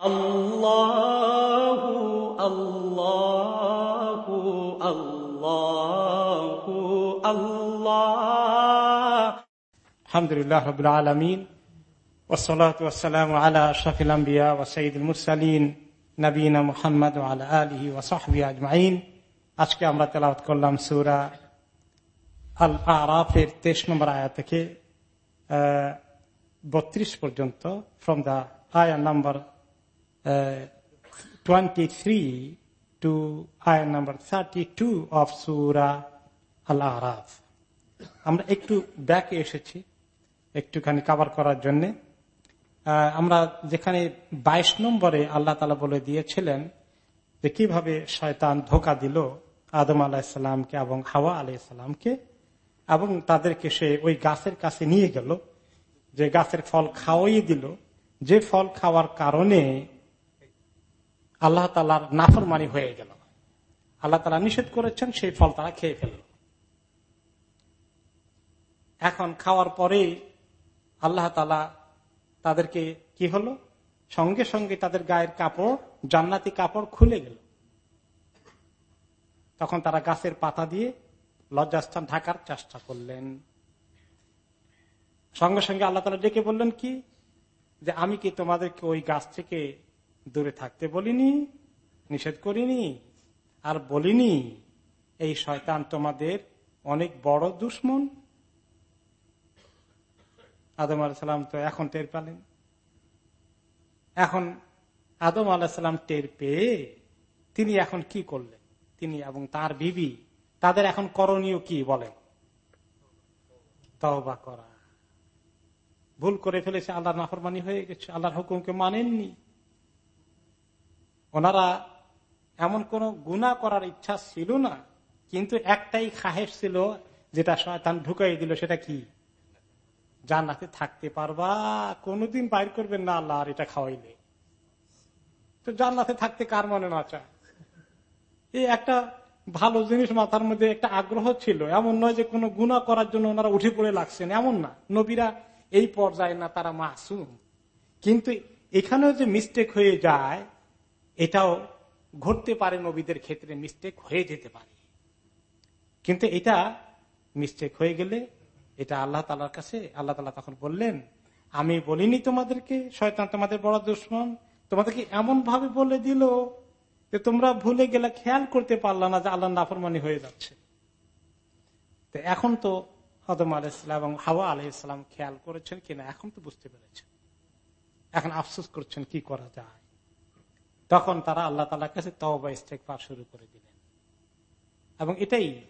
الله الله الله الله الحمد لله رب العالمين والصلاة والسلام على أشرف الأنبياء وسيد المرسلين নবীনা মুহাম্মদ আলা আলহি ওসাহবি আজমাইন আজকে আমরা তেলাওয়াত করলাম সুরা আল আরাফের তেইশ নম্বর আয়া থেকে বত্রিশ পর্যন্ত ফ্রম দ্য আয়া নাম্বার আরাফ আমরা একটু ব্যাকে এসেছি, একটুখানি কাভার করার জন্যে। আমরা যেখানে বাইশ নম্বরে আল্লাহ তালা বলে দিয়েছিলেন যে কীভাবে শয়তান ধোকা দিল আদম আলাহিসাল্লামকে এবং হাওয়া আলাইসাল্লামকে এবং তাদেরকে সে ওই গাছের কাছে নিয়ে গেল, যে গাছের ফল খাওয়াই দিল। যে ফল খাওয়ার কারণে আল্লাহ তালার নাফরমানি হয়ে গেল। আল্লাহ তালা নিষেধ করেছেন, সেই ফল তারা খেয়ে ফেলল। এখন খাওয়ার পরেই আল্লাহ তালা তাদেরকে কি হলো? সঙ্গে সঙ্গে তাদের গায়ের কাপড়, জান্নাতি কাপড় খুলে গেল। তখন তারা গাছের পাতা দিয়ে লজ্জাস্থান ঢাকার চেষ্টা করলেন। সঙ্গে সঙ্গে আল্লাহ তালা ডেকে বললেন কি? যে আমি কি তোমাদেরকে ওই গাছ থেকে দূরে থাকতে বলিনি, নিষেধ করিনি, আর বলিনি, এই শয়তান তোমাদের অনেক বড় দুশ্মন। আদম আলাহিসাল্লাম তো এখন টের পেলেন। এখন আদম আলাহিসাল্লাম টের পেয়ে তিনি এখন কি করলেন? তিনি এবং তার বিবি, তাদের এখন করণীয় কি বলেন? তওবা করা। ভুল করে ফেলেছে আল্লাহ নাফরমানি হয়ে গেছে, আল্লাহর হুকুমকে মানেননি। ওনারা এমন কোন গুণা করার ইচ্ছা ছিল না, কিন্তু একটাই খাহেস ছিল যেটা শয়তান ঢুকাই দিল, সেটা কি? জান্নাতে থাকতে পারবা, কোনদিন বাইর করবেন না আল্লাহ, আর এটা খাওয়াইলে। তো জান্নাতে থাকতে কার মনে না চায়? এই একটা ভালো জিনিস মাথার মধ্যে একটা আগ্রহ ছিল, এমন নয় যে কোনো গুণা করার জন্য ওনারা উঠে পড়ে লাগছেন, এমন না। নবীরা এই পর্যায়ে না, তারা মাসুম। কিন্তু এখানেও যে মিস্টেক হয়ে যায় এটাও ঘটতে পারে নবীদের ক্ষেত্রে মিস্টেক হয়ে যেতে পারে। কিন্তু এটা মিস্টেক হয়ে গেলে এটা আল্লাহ তালার কাছে, আল্লাহ তালা তখন বললেন, আমি বলিনি তোমাদেরকে, শয়তান তোমাদের বড় দুশ্মন। তোমাদেরকে এমন ভাবে বলে দিল যে তোমরা ভুলে গেলে খেয়াল করতে পারলা না যে আল্লাহ নাফরমানি হয়ে যাচ্ছে। তো এখন তো হদম আলাইসালাম এবং হাওয়া আলাইসালাম খেয়াল করেছেন কিনা এখন তো বুঝতে পেরেছেন। এখন আফসোস করছেন কি করা যায়। তখন তারা আল্লাহ তালার কাছে তওবা ইস্তেকবার শুরু করে দিলেন। এবং এটাই,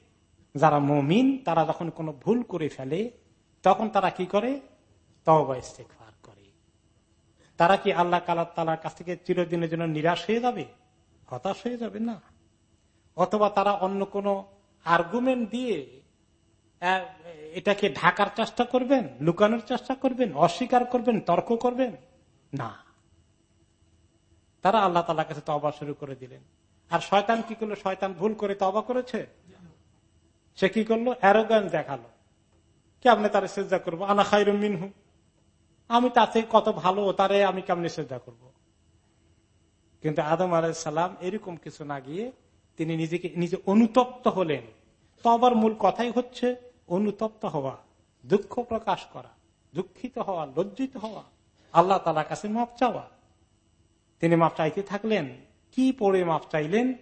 যারা মমিন, তারা যখন কোনো ভুল করে ফেলে, তখন তারা কি করে? তওবা ইস্তেকবার করে। তারা কি আল্লাহ কালা তালার কাছ থেকে চিরদিনের জন্য নিরাশ হয়ে যাবে? হতাশ হয়ে যাবে না। অথবা তারা অন্য কোন আর্গুমেন্ট দিয়ে এটাকে ঢাকার চেষ্টা করবেন, লুকানোর চেষ্টা করবেন, অস্বীকার করবেন, তর্ক করবেন? না। তারা আল্লাহ তালার কাছে তবা শুরু করে দিলেন। আর শয়তান কি করল? শয়তান ভুল করে তবা করেছে? সে কি করল? অ্যারোগান দেখাল। কেমনে তারে চেষ্টা করব? আনা খাইরুম মিনহু। আমি তাতে কত ভালো, তারে আমি কেমনে চেষ্টা করব। কিন্তু আদম আলাইসাল্লাম এরকম কিছু না গিয়ে তিনি নিজেকে, নিজে অনুতপ্ত হলেন। তো আবার মূল কথাই হচ্ছে অনুতপ্ত হওয়া, দুঃখ প্রকাশ করা, দুঃখিত হওয়া, লজ্জিত হওয়া, আল্লাহ তালা কাছে মাপ চাওয়া। তিনি মাপ চাইতে থাকলেন। কি পড়ে মাপ চাইলেন?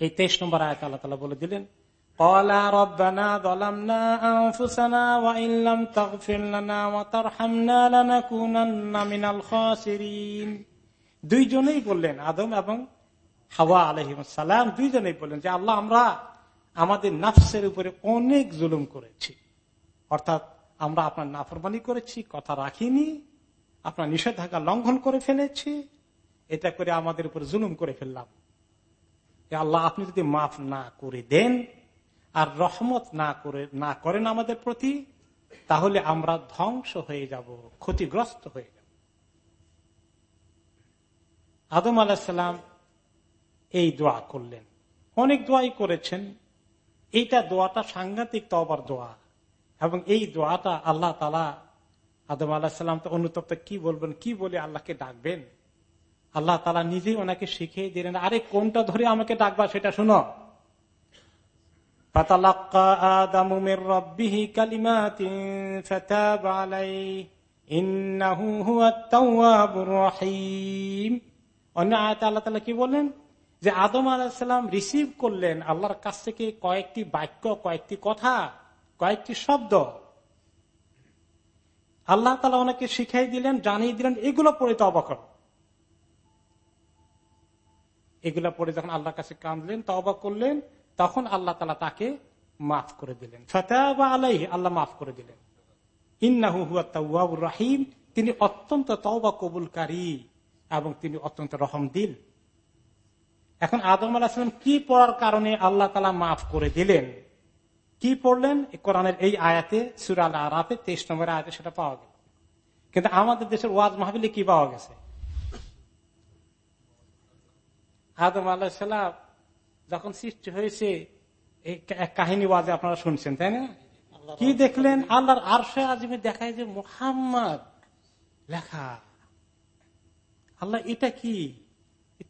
এই তেইশ নম্বর আয়াত আল্লাহ তালা বলে দিলেন দুইজনেই বললেন, আদম এবং হাওয়া আলহিম দুইজনেই বললেন যে, আল্লাহ, আমরা আমাদের নাফসের উপরে অনেক জুলুম করেছি। অর্থাৎ আমরা আপনার নাফরমানি করেছি, কথা রাখিনি আপনার নিষেধাজ্ঞা লঙ্ঘন করে ফেলেছি, এটা করে আমাদের উপর জুলুম করে ফেললাম। আল্লাহ, আপনি যদি মাফ না করে দেন আর রহমত না করে, না করেন আমাদের প্রতি, তাহলে আমরা ধ্বংস হয়ে যাব, ক্ষতিগ্রস্ত হয়ে যাব। আদম আলাহিসাল্লাম এই দোয়া করলেন। অনেক দোয়াই করেছেন। এইটা দোয়াটা সাংঘাতিক তবার দোয়া। এবং এই দোয়াটা আল্লাহ তালা আদম আলাহিসাল্লাম তো অনুতপ্ত, কি বলবেন, কি বলে আল্লাহকে ডাকবেন? আল্লাহ তালা নিজেই ওনাকে শিখিয়ে দিলেন, আরে কোনটা ধরে আমাকে ডাকবা সেটা শুনো। অন্য আয়ত আল্লাহ তালা কি বললেন? যে আদম আলাহিসাম রিসিভ করলেন আল্লাহর কাছ থেকে কয়েকটি বাক্য, কয়েকটি কথা, কয়েকটি শব্দ। আল্লাহ তালা ওনাকে শিখাই দিলেন, জানিয়ে দিলেন, এগুলো পড়ে তো অবাক এগুলা পড়ে যখন আল্লাহর কাছে কাঁদলেন তবা করলেন, তখন আল্লাহ তালা তাকে মাফ করে দিলেন। ফতাবা আলাই আল্লাহ মাফ করে দিলেন। ইন্নাহু রাহিম, তিনি অত্যন্ত তওবা কবুলকারী এবং তিনি অত্যন্ত রহম দিল এখন আদম আলাহাম কি পড়ার কারণে আল্লাহ তালা মাফ করে দিলেন? কি পড়লেন? কোরআনের এই আয়াতে সুরাল আরাতে তেইশ নম্বর আয়াতে সেটা পাওয়া গেল। কিন্তু আমাদের দেশের ওয়াজ মাহবিলে কি পাওয়া গেছে? আদম আল্লাহ যখন সৃষ্টি হয়েছে এক কাহিনী ওয়াজে আপনারা শুনছেন তাই না? কি দেখলেন? আল্লাহর আরশে আজিমে দেখায় যে মোহাম্মদ লেখা। আল্লাহ এটা কি?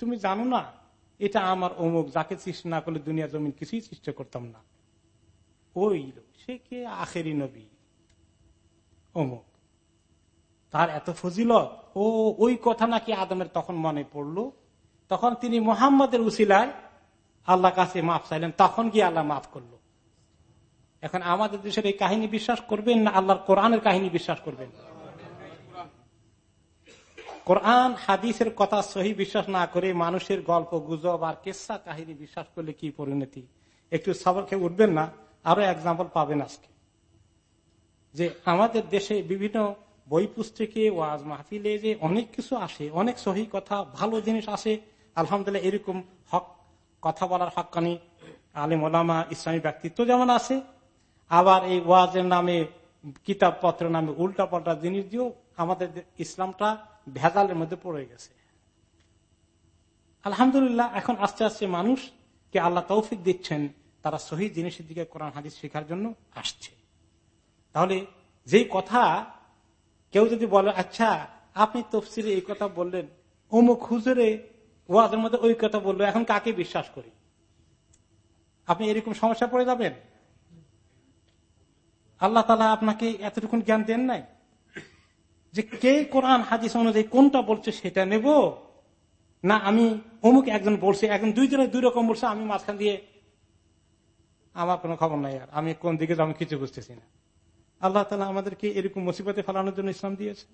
তুমি জানো না? এটা আমার অমুক যাকে সৃষ্টি না করলে দুনিয়া জমিন কিছুই সৃষ্টি করতাম না। ওই সে কে আখেরি নবী? অমুক। তার এত ফজিলত, ও ওই কথা নাকি আদমের তখন মনে পড়ল? তখন তিনি মোহাম্মদের উসিলায় আল্লাহ কাছে মাফ চাইলেন, তখন গিয়ে আল্লাহ মাফ করল। এখন আমাদের দেশের এই কাহিনী বিশ্বাস করবেন না আল্লাহর কোরআনের কাহিনী বিশ্বাস করবেন? কোরআন, হাদিসের কথা সহি বিশ্বাস না করে মানুষের গল্প, গুজব আর কেসা কাহিনী বিশ্বাস করলে কি পরিণতি? একটু সবর খেয়ে উঠবেন না? আরও এক্সাম্পল পাবেন আজকে। যে আমাদের দেশে বিভিন্ন বই পুস্তকে, ওয়াজ মাহফিলে যে অনেক কিছু আসে, অনেক সহি কথা, ভালো জিনিস আসে, আলহামদুলিল্লাহ এরকম হক, কথা বলার হকানি আলিম ওলামা, ইসলামী ব্যক্তিত্ব যেমন আছে, আবার এই ওয়াজের নামে কিতাব পত্র নামে উল্টা পাল্টা জিনিস দিয়েও আমাদের ইসলামটা ভেজালের মধ্যে পড়ে গেছে। আলহামদুলিল্লাহ এখন আস্তে আস্তে মানুষ কে আল্লাহ তৌফিক দিচ্ছেন। তারা সহি জিনিসের দিকে কোরআন হাদিস শেখার জন্য আসছে। তাহলে যেই কথা কেউ যদি বলে আচ্ছা আপনি তফসিলে এই কথা বললেন, অমুক হুজুরে ওয়াজের মধ্যে ওই কথা বলল, এখন কাকে বিশ্বাস করি? আপনি এরকম সমস্যা পড়ে যাবেন? আল্লাহ তালা আপনাকে এতটুকু জ্ঞান দেন নাই? যে কে কোরআন হাদিস অনুযায়ী কোনটা বলছে সেটা নেব? না, আমি অমুক একজন বলছে, একজন দুইজনে দুই রকম বলছে, আমি মাঝখান দিয়ে আমার কোনো খবর নাই আর। আমি কোন দিকে আমি কিছু বুঝতেছি না। আল্লাহ তালা আমাদেরকে এরকম মুসিবতে ফেলানোর জন্য ইসলাম দিয়েছে।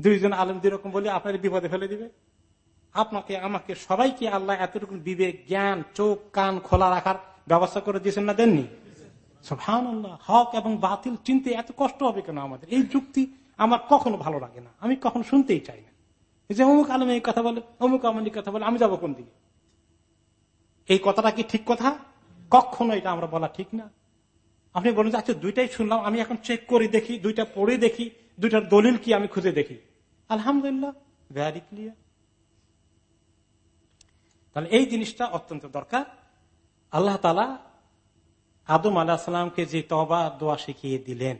দুইজন আলম দুই রকম বলে আপনার বিপদে ফেলে দিবে। আপনাকে, আমাকে সবাইকে আল্লাহ এতটুকু বিবেক, জ্ঞান, চোখ, কান খোলা রাখার ব্যবস্থা করে দিয়েছেন না দেননি? আল্লাহ হক এবং বাতিল চিনতে এত কষ্ট হবে কেন আমাদের? এই যুক্তি আমার কখনো ভালো লাগে না। আমি কখনো শুনতেই চাই না। যে অমুক আলম এই কথা বলে, অমুক আমলি কথা বলে, আমি যাব কোন দিকে? এই কথাটা কি ঠিক কথা? কখনো এটা আমরা বলা ঠিক না। আপনি বলেন যে আচ্ছা দুইটাই শুনলাম, আমি এখন চেক করে দেখি, দুইটা পড়ে দেখি, দুইটার দলিল কি আমি খুঁজে দেখি? আলহামদুলিল্লাহ ভেরি ক্লিয়ার তাহলে এই জিনিসটা অত্যন্ত দরকার। আল্লাহ তালা আদম আলাহিসাল্লামকে যে তবা দোয়া শিখিয়ে দিলেন।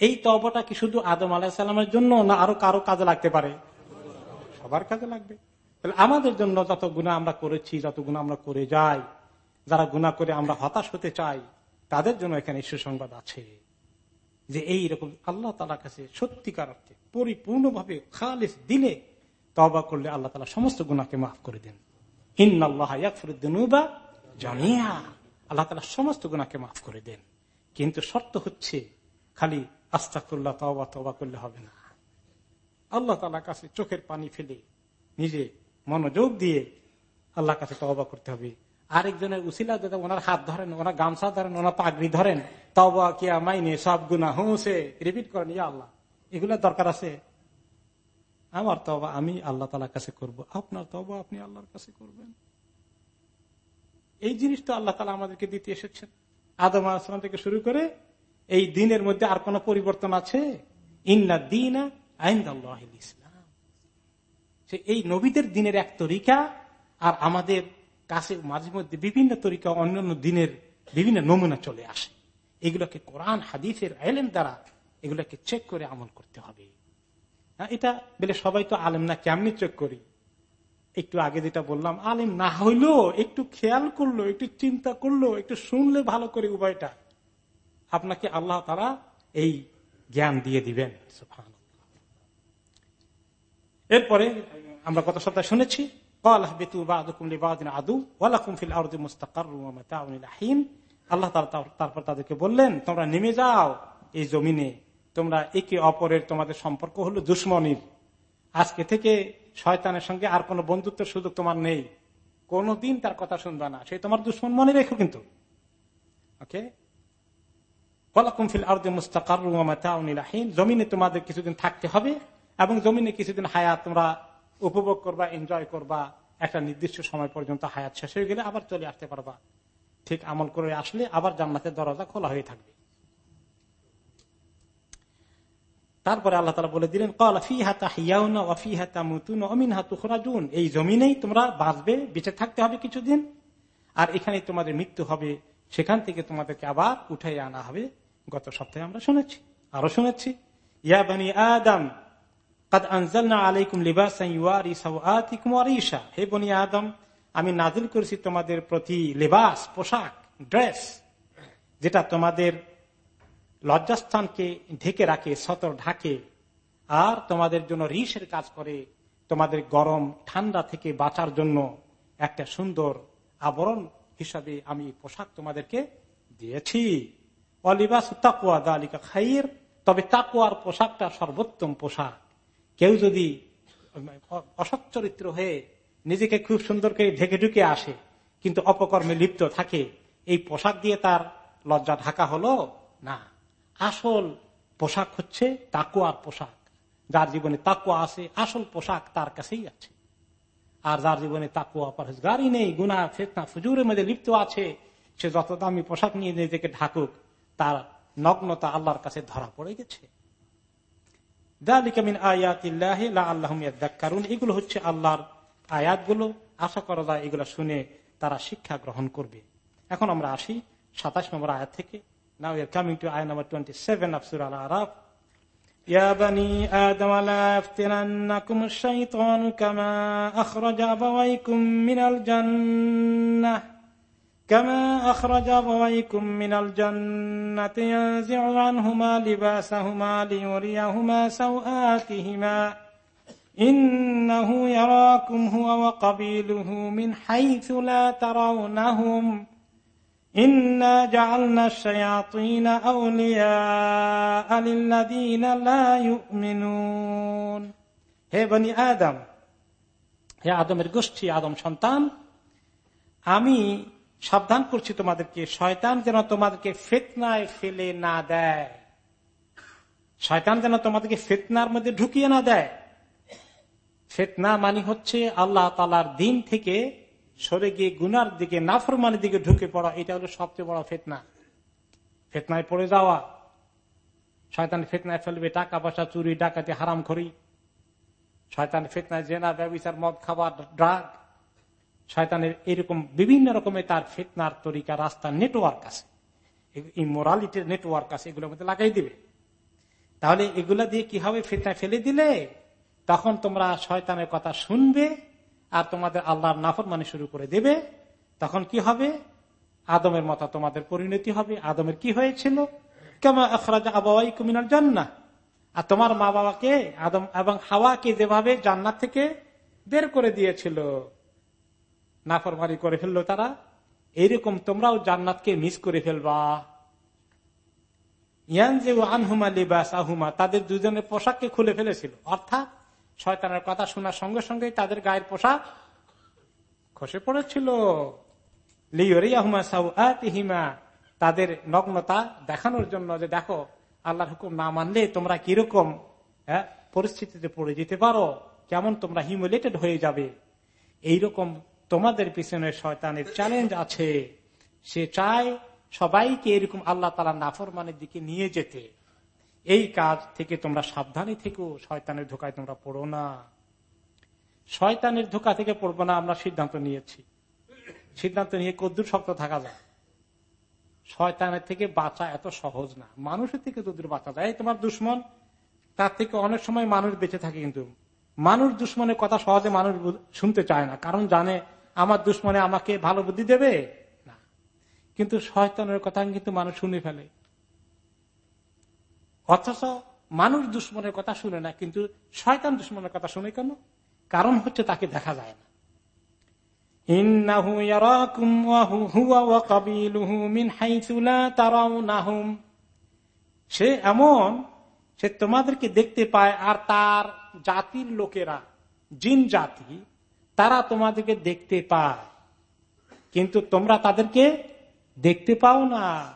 এই তবাটা কি শুধু আদম আলাহিসাল্লামের জন্য না আরও কারও কাজে লাগতে পারে? সবার কাজে লাগবে। তাহলে আমাদের জন্য যত গুণা আমরা করেছি, যত গুণা আমরা করে যাই যারা গুণা করে আমরা হতাশ হতে চাই, তাদের জন্য এখানে সুসংবাদ আছে যে এই রকম আল্লাহ তালা কাছে সত্যিকার অর্থে পরিপূর্ণভাবে খালিস দিলে তবা করলে আল্লাহ তালা সমস্ত গুণাকে মাফ করে দেন। জানিয়া আল্লাহ তালা সমস্ত গুণাকে মাফ করে দেন। কিন্তু শর্ত হচ্ছে খালি আস্তাকুল্লাহ তবা তবা করলে হবে না। আল্লাহ তালার কাছে চোখের পানি ফেলে নিজে মনোযোগ দিয়ে আল্লাহ কাছে তবা করতে হবে। আরেকজনের উসিলা যদি ওনার হাত ধরেন, ওনার গামছা ধরেন, ওনার পাগড়ি ধরেন তবা কিয়া মাইনে সব গুণা হুঁসে রিপিট করেন, ইয়া আল্লাহ, এগুলো দরকার আছে? আমার তবা আমি আল্লাহ তালার কাছে করব। আপনার তবা আপনি আল্লাহর কাছে করবেন। এই জিনিসটা আল্লাহ তালা আমাদেরকে দিতে এসেছেন। আদম আসলাম থেকে শুরু করে এই দিনের মধ্যে আর কোন পরিবর্তন আছে? ইন্না দিন ইসলাম। সে এই নবীদের দিনের এক তরিকা আর আমাদের কাছে মাঝে মধ্যে বিভিন্ন তরিকা অন্যান্য দিনের বিভিন্ন নমুনা চলে আসে। এগুলোকে কোরআন হাদিফের আইলেন দ্বারা এগুলোকে চেক করে আমল করতে হবে। হ্যাঁ, এটা বলে সবাই তো আলেম না কেমনি চেক করি? একটু আগে যেটা বললাম আলিম না হইল একটু খেয়াল করল একটু চিন্তা করল একটু শুনলে ভালো করে উভয়টা। আপনাকে আল্লাহ তারা এই জ্ঞান দিয়ে দিবেন এরপরে আমরা গত সপ্তাহে শুনেছি আল্লাহ তারপর তাদেরকে বললেন, তোমরা নেমে যাও এই জমিনে। তোমরা একে অপরের তোমাদের সম্পর্ক হলো আজকে থেকে শয়তানের সঙ্গে আর কোন বন্ধুত্বের সুযোগ তোমার নেই। কোনদিন তার কথা শুনবা না। সে তোমার দুশ্মন মনে রেখো কিন্তু। ওকে? জমিনে তোমাদের কিছুদিন থাকতে হবে এবং জমিনে কিছুদিন হায়াত তোমরা উপভোগ করবা এনজয় করবা, একটা নির্দিষ্ট সময় পর্যন্ত হায়াত শেষ হয়ে গেলে আবার চলে আসতে পারবা। ঠিক আমল করে আসলে আবার জান্নাতের দরজা খোলা হয়ে থাকবে। তারপরে আল্লাহ তালা বলে দিলেন এই জমিনেই তোমরা বাঁচবে, বেঁচে থাকতে হবে কিছুদিন। আর এখানে তোমাদের মৃত্যু হবে, সেখান থেকে তোমাদেরকে আবার উঠাই আনা হবে। গত সপ্তাহে আমরা শুনেছি আরও শুনেছি, ইয়া বানি আদম হে বনি আদম, আমি নাজিল করেছি তোমাদের প্রতি লেবাস, পোশাক, ড্রেস, যেটা তোমাদের লজ্জাস্থানকে ঢেকে রাখে, সতর ঢাকে, আর তোমাদের জন্য রিসের কাজ করে, তোমাদের গরম ঠান্ডা থেকে বাঁচার জন্য একটা সুন্দর আবরণ হিসাবে আমি পোশাক তোমাদেরকে দিয়েছি। অলিবাস তাকুয়া দালিকা খাইয়ের তবে তাকুয়ার পোশাকটা সর্বোত্তম পোশাক। কেউ যদি অসৎ চরিত্র হয়ে নিজেকে খুব সুন্দর করে ঢেকে ঢুকে আসে, কিন্তু অপকর্মে লিপ্ত থাকে, এই পোশাক দিয়ে তার লজ্জা ঢাকা হলো? না। আসল পোশাক হচ্ছে তাকুয়ার পোশাক। যার জীবনে তাকুয়া আছে, আসল পোশাক তার কাছেই আছে। আর যার জীবনে তাকুয়া গাড়ি নেই গুনা ফেতনা, ফুজুরের মধ্যে লিপ্ত আছে, সে যত দামি পোশাক নিয়ে নিজেকে ঢাকুক, তার নগ্নতা আল্লাহর কাছে ধরা পড়ে গেছে। এগুলো হচ্ছে আল্লাহর আয়াতগুলো আশা করা যায় এগুলো শুনে তারা শিক্ষা গ্রহণ করবে এখন আমরা আসি সাতাশ নম্বর আয়াত থেকে Now we are coming to ayah number 27 of Surah Al-Araf. يا بني آدم لا يفتننكم الشيطان كما أخرج أبويكم من الجنة كما أخرج أبويكم من الجنة ينزع عنهما لباسهما ليريهما سوآتهما إنه يراكم هو وقبيله من حيث لا ترونهم إنا جعلنا الشياطين أولياء للذين لا يؤمنون هي بني آدم هي آدم القشتي آدم شنطان আমি সাবধান করছি তোমাদেরকে। শয়তান যেন তোমাদেরকে ফেতনায় ফেলে না দেয়। শয়তান যেন তোমাদেরকে ফেতনার মধ্যে ঢুকিয়ে না দেয়। ফেতনা মানে হচ্ছে আল্লাহ তালার দিন থেকে সরে গিয়ে গুনার দিকে, নাফরমানের দিকে ঢুকে পড়া। এটা হলো সবচেয়ে বড় ফেতনা। ফেতনায় পড়ে যাওয়া। শয়তান ফেতনায় ফেলবে টাকা পয়সা চুরি, ডাকাতি হারাম করি শয়তান ফেতনায় জেনা ব্যবসার মদ খাবার ড্রাগ। শয়তানের এরকম বিভিন্ন রকমের তার ফেতনার তরিকা রাস্তা নেটওয়ার্ক আছে। এই মোরালিটির নেটওয়ার্ক আছে, এগুলোর মধ্যে লাগাই দিবে। তাহলে এগুলা দিয়ে কি হবে? ফেতনায় ফেলে দিলে তখন তোমরা শয়তানের কথা শুনবে আর তোমাদের আল্লাহর নাফর মানে শুরু করে দেবে। তখন কি হবে? আদমের মতো তোমাদের পরিণতি হবে। আদমের কি হয়েছিল? কুমিনার জান্না আর তোমার মা বাবাকে আদম এবং হাওয়াকে যেভাবে জান্নাত থেকে বের করে দিয়েছিল নাফরমারি করে ফেলল তারা। এইরকম তোমরাও জান্নাতকে মিস করে ফেলবা। তাদের দুজনের পোশাককে খুলে ফেলেছিল। অর্থাৎ শয়তানের কথা শোনার সঙ্গে সঙ্গে তাদের গায়ের পোশাক খসে পড়েছিল। তাদের নগ্নতা দেখানোর জন্য যে দেখো আল্লাহর হুকুম না মানলে তোমরা কীরকম হ্যাঁ, পরিস্থিতিতে পড়ে যেতে পারো। কেমন তোমরা হিমুলেটেড হয়ে যাবে। এইরকম তোমাদের পিছনে শয়তানের চ্যালেঞ্জ আছে। সে চায় সবাইকে এরকম আল্লাহ তালা নাফরমানের দিকে নিয়ে যেতে। এই কাজ থেকে তোমরা সাবধানে থেকো, শয়তানের ধোকায় তোমরা পড়ো না। শয়তানের ধোকা থেকে পড়ব না, আমরা সিদ্ধান্ত নিয়েছি। সিদ্ধান্ত নিয়ে কদ্দুর শক্ত থাকা যায়। শয়তানের থেকে বাঁচা এত সহজ না। মানুষের থেকে কদ্দুর বাঁচা যায়। তোমার দুশ্মন, তার থেকে অনেক সময় মানুষ বেঁচে থাকে কিন্তু। মানুষ দুশ্মনের কথা সহজে মানুষ শুনতে চায় না, কারণ জানে আমার দুশ্মনে আমাকে ভালো বুদ্ধি দেবে? না। কিন্তু শয়তানের কথা কিন্তু মানুষ শুনে ফেলে। অথচ মানুষ দুশ্মনের কথা শুনে না, কিন্তু শয়তান দুশ্মনের কথা শুনে কেন? কারণ হচ্ছে তাকে দেখা যায় না। সে এমন, সে তোমাদেরকে দেখতে পায় আর তার জাতির লোকেরা, জিন জাতি তারা তোমাদেরকে দেখতে পায়। কিন্তু তোমরা তাদেরকে দেখতে পাও না।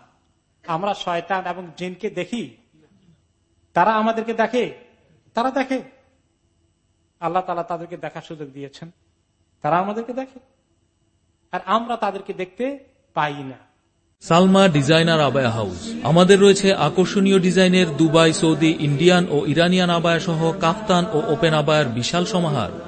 আমরা শয়তান এবং জিনকে দেখি। তারা আমাদেরকে দেখে। তারা দেখে। আল্লাহ তালা তাদেরকে দেখার সুযোগ দিয়েছেন। তারা আমাদেরকে দেখে। আর আমরা তাদেরকে দেখতে পাই না। Salma Designer Abaya House. আমাদের রয়েছে আকর্ষণীয় ডিজাইনের দুবাই, সৌদি, ইন্ডিয়ান ও ইরানিয়ান আবায়া সহ কাফতান ও ওপেন আবায়ার বিশাল সমাহার।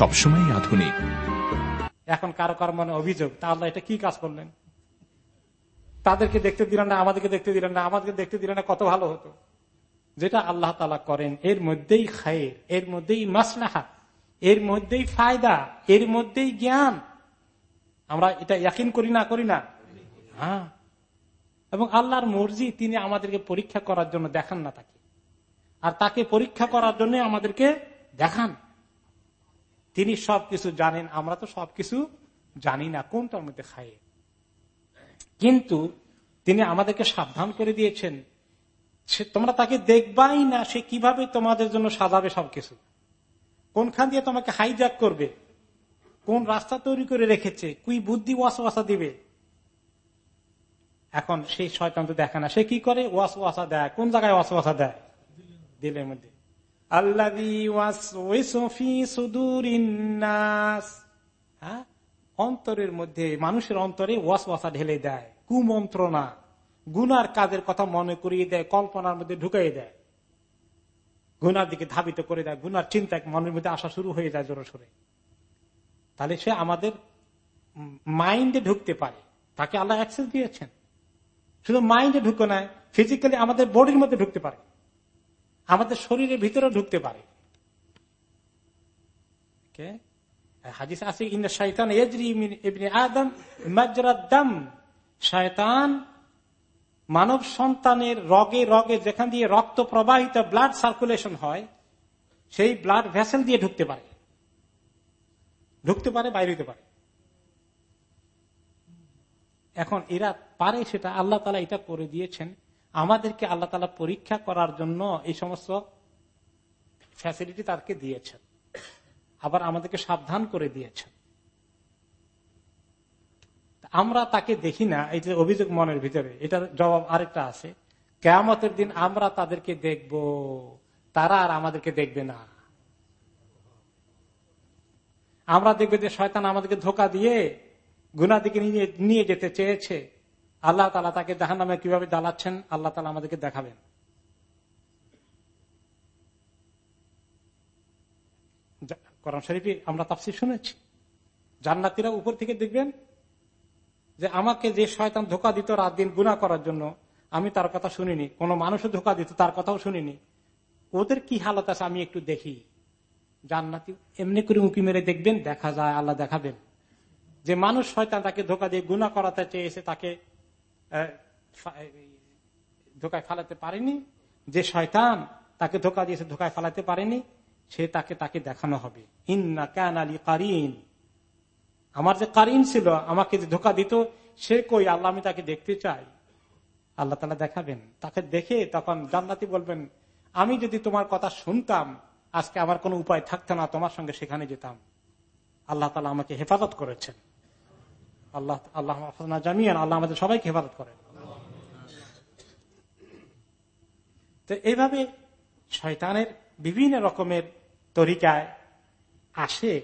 সবসময় আধুনিক। এখন কারও কারও মনে অভিযোগ তাহলে এটা কি কাজ করলেন? তাদেরকে দেখতে দিলেন না, আমাদেরকে দেখতে দিলেন না, আমাদেরকে দেখতে দিলেন না, কত ভালো হতো। যেটা আল্লাহ তালা করেন, এর মধ্যেই খায়ের, এর মধ্যেই মাসলাহা, এর মধ্যেই ফায়দা, এর মধ্যেই জ্ঞান। আমরা এটা ইয়াকিন করি না করি না। হ্যাঁ। এবং আল্লাহর মর্জি, তিনি আমাদেরকে পরীক্ষা করার জন্য দেখান না তাকে। আর তাকে পরীক্ষা করার জন্য আমাদেরকে দেখান। তিনি সবকিছু জানেন, আমরা তো সবকিছু জানি না, কোনটার মধ্যে খায় কিন্তু তিনি আমাদেরকে সাবধান করে দিয়েছেন তোমরা তাকে দেখবাই না, সে কীভাবে তোমাদের জন্য সাজাবে সবকিছু? কোনখান দিয়ে তোমাকে হাইজ্যাক করবে? কোন রাস্তা তৈরি করে রেখেছে? কুই বুদ্ধি ওয়াস ওয়াসা দিবে? এখন সেই শয়তান তো দেখে না, সে কি করে? ওয়াস ওয়াসা দেয়। কোন জায়গায় ওয়াস ওয়াসা দেয়? দিলের মধ্যে? অন্তরের মধ্যে, মানুষের অন্তরে ওয়াস ওয়াসা ঢেলে দেয়, কুমন্ত্রণা, গুনার কাজের কথা মনে করিয়ে দেয়, কল্পনার মধ্যে ঢুকাই দেয়। গুনার দিকে ধাবিত করে দেয়, গুনার চিন্তা মনের মধ্যে আসা শুরু হয়ে যায় জোরে সোরে তাহলে সে আমাদের মাইন্ডে ঢুকতে পারে, তাকে আল্লাহ অ্যাক্সেস দিয়েছেন। শুধু মাইন্ডে ঢুকে না ফিজিক্যালি আমাদের বডির মধ্যে ঢুকতে পারে। আমাদের শরীরের ভিতরে ঢুকতে পারে। মানব সন্তানের রগে রগে যেখান দিয়ে রক্ত প্রবাহিত ব্লাড সার্কুলেশন হয়, সেই ব্লাড ভেসেল দিয়ে ঢুকতে পারে। ঢুকতে পারে, বাইরে হতে পারে। এখন এরা পারে সেটা, আল্লাহ তালা এটা করে দিয়েছেন আমাদেরকে আল্লাহ তালা পরীক্ষা করার জন্য এই সমস্ত ফ্যাসিলিটি তারকে দিয়েছেন। আবার আমাদেরকে সাবধান করে দিয়েছেন। আমরা তাকে দেখি না, এই যে অভিযোগ মনের ভিতরে, এটার জবাব আরেকটা আছে। কেয়ামতের দিন আমরা তাদেরকে দেখব, তারা আর আমাদেরকে দেখবে না। আমরা দেখবে যে শয়তান আমাদেরকে ধোকা দিয়ে গুনা দিকে নিয়ে যেতে চেয়েছে। আল্লাহ তালা তাকে জাহান নামে কীভাবে জ্বালাচ্ছেন, আল্লাহ তালা আমাদেরকে দেখাবেন। করম শরীফে আমরা তাফসির শুনেছি। জান্নাতিরা উপর থেকে দেখবেন যে আমাকে যে শয়তান ধোকা দিত রাত দিন গুণা করার জন্য, আমি তার কথা শুনিনি, কোন মানুষও ধোকা দিত, তার কথাও শুনিনি। ওদের কি হালত আছে আমি একটু দেখি। জান্নাতি এমনি করে উঁকি মেরে দেখবেন, দেখা যায়, আল্লাহ দেখাবেন। যে মানুষ শয়তান তাকে ধোকা দিয়ে গুণা করাতে চেয়েছে, তাকে ধোকায় ফালাতে পারেনি। যে শয়তান তাকে ধোকা দিয়েছে, ধোকায় ফালাতে পারেনি, সে তাকে তাকে দেখানো হবে। ইন্না ক্যান আলী কারিন। আমার যে কারিন ছিল, আমাকে যে ধোকা দিত, সে কই? আল্লাহ আমি তাকে দেখতে চাই। আল্লাহ তালা দেখাবেন। তাকে দেখে তখন জান্নাতি বলবেন, আমি যদি তোমার কথা শুনতাম, আজকে আমার কোনো উপায় থাকতো না, তোমার সঙ্গে সেখানে যেতাম। আল্লাহ তালা আমাকে হেফাজত করেছেন। আল্লাহ আল্লাহ জামিয়ান, আল্লাহ আমাদের সবাইকে হেফাজত করেন। তো এইভাবে শয়তানের বিভিন্ন রকমের তরিকায় আসে,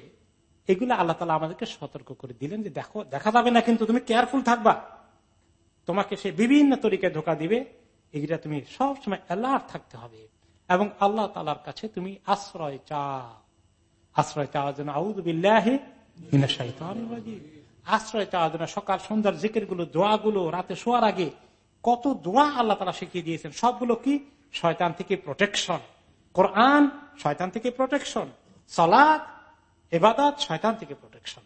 এগুলো আল্লাহ তালা আমাদেরকে সতর্ক করে দিলেন যে দেখো, দেখা যাবে না কিন্তু তুমি কেয়ারফুল থাকবা। তোমাকে সে বিভিন্ন তরিকায় ধোকা দিবে এগুলা তুমি সবসময় অ্যালার্ট থাকতে হবে। এবং আল্লাহ তালার কাছে তুমি আশ্রয় চাও। আশ্রয় চাওয়ার জন্য আউদ্দিল্লাহে আশ্রয় চাওয়ার জন্য সকাল সন্ধ্যার জিকেরগুলো দোয়াগুলো, রাতে শোয়ার আগে কত দোয়া আল্লাহ তালা শিখিয়ে দিয়েছেন। সবগুলো কি? শয়তান থেকে প্রোটেকশন কোরআন, শয়তান থেকে প্রোটেকশন সলাদ এবাদত শয়তান থেকে প্রোটেকশন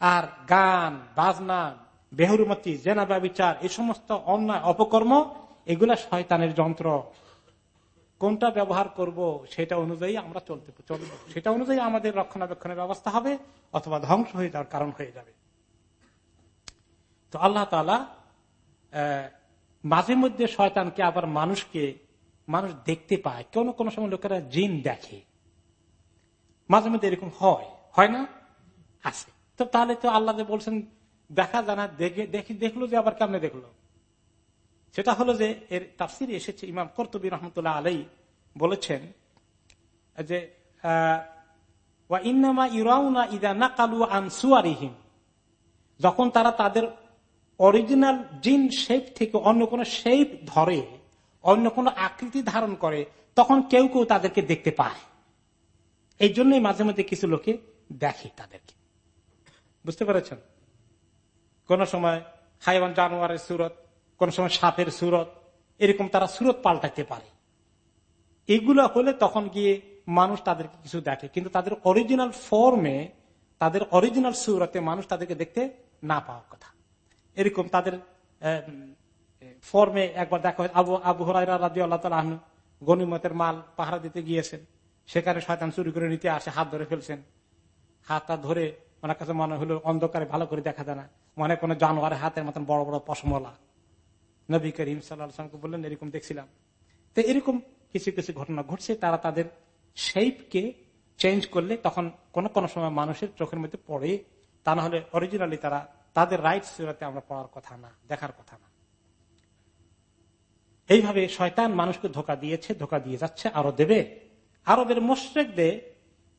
আর গান, বাজনা, বেহরুমতি জেনা বিচার, এই সমস্ত অন্যায়, অপকর্ম, এগুলা শয়তানের যন্ত্র। কোনটা ব্যবহার করব সেটা অনুযায়ী আমরা চলতে চলব। সেটা অনুযায়ী আমাদের রক্ষণাবেক্ষণের ব্যবস্থা হবে অথবা ধ্বংস হয়ে যাওয়ার কারণ হয়ে যাবে। তো আল্লাহ তালা মাঝে মধ্যে শয়তানকে আবার মানুষকে, মানুষ দেখতে পায়। কোন কোন সময় লোকেরা জিন দেখে। মাঝে মধ্যে এরকম হয়। হয় না? আছে। তো তাহলে তো আল্লাহ বলছেন, দেখা জানা দেখে, দেখি, দেখল যে আবার কেমনে দেখল? সেটা হলো যে এর তাফসির এসেছে, ইমাম কর্তবী রহমতুল্লাহ আলাই বলেছেন যে যখন তারা তাদের অরিজিনাল জিন শেপ থেকে অন্য কোন শেপ ধরে, অন্য কোন আকৃতি ধারণ করে, তখন কেউ কেউ তাদেরকে দেখতে পায়। এই জন্যই মাঝে মধ্যে কিছু লোকে দেখে তাদেরকে। বুঝতে পেরেছেন? কোন সময় হাইওয়ান জানোয়ারের সুরত, কোন সময় সাপের সুরত, এরকম তারা সুরত পাল্টাতে পারে। এগুলো হলে তখন গিয়ে মানুষ তাদেরকে কিছু দেখে, কিন্তু তাদের অরিজিনাল ফর্মে তাদের অরিজিনাল সুরতে মানুষ তাদেরকে দেখতে না পাওয়ার কথা। এরকম তাদের ফর্মে একবার দেখা হয় আবু আবু হরাইরা রাজি আল্লাহ তালু গনিমতের মাল পাহারা দিতে গিয়েছেন। সেখানে শয়তান চুরি করে নিতে আসে, হাত ধরে ফেলছেন। হাতটা ধরে ওনার কাছে মনে হলো, অন্ধকারে ভালো করে দেখা যায় না। মনে কোনো জানোয়ারের হাতের মতন বড় বড় পশমলা নবী করিম সাল্লামকে বললেন, এরকম দেখছিলাম। তো এরকম কিছু কিছু ঘটনা ঘটছে। তারা তাদের শেপকে চেঞ্জ করলে তখন কোন কোন সময় মানুষের চোখের মধ্যে পড়ে। তা না হলে অরিজিনালি তারা তাদের রাইট সুরাতে আমরা পড়ার কথা না, দেখার কথা না। এইভাবে শয়তান মানুষকে ধোকা দিয়েছে, ধোকা দিয়ে যাচ্ছে, আরও দেবে। আরবের মোশ্রেকদের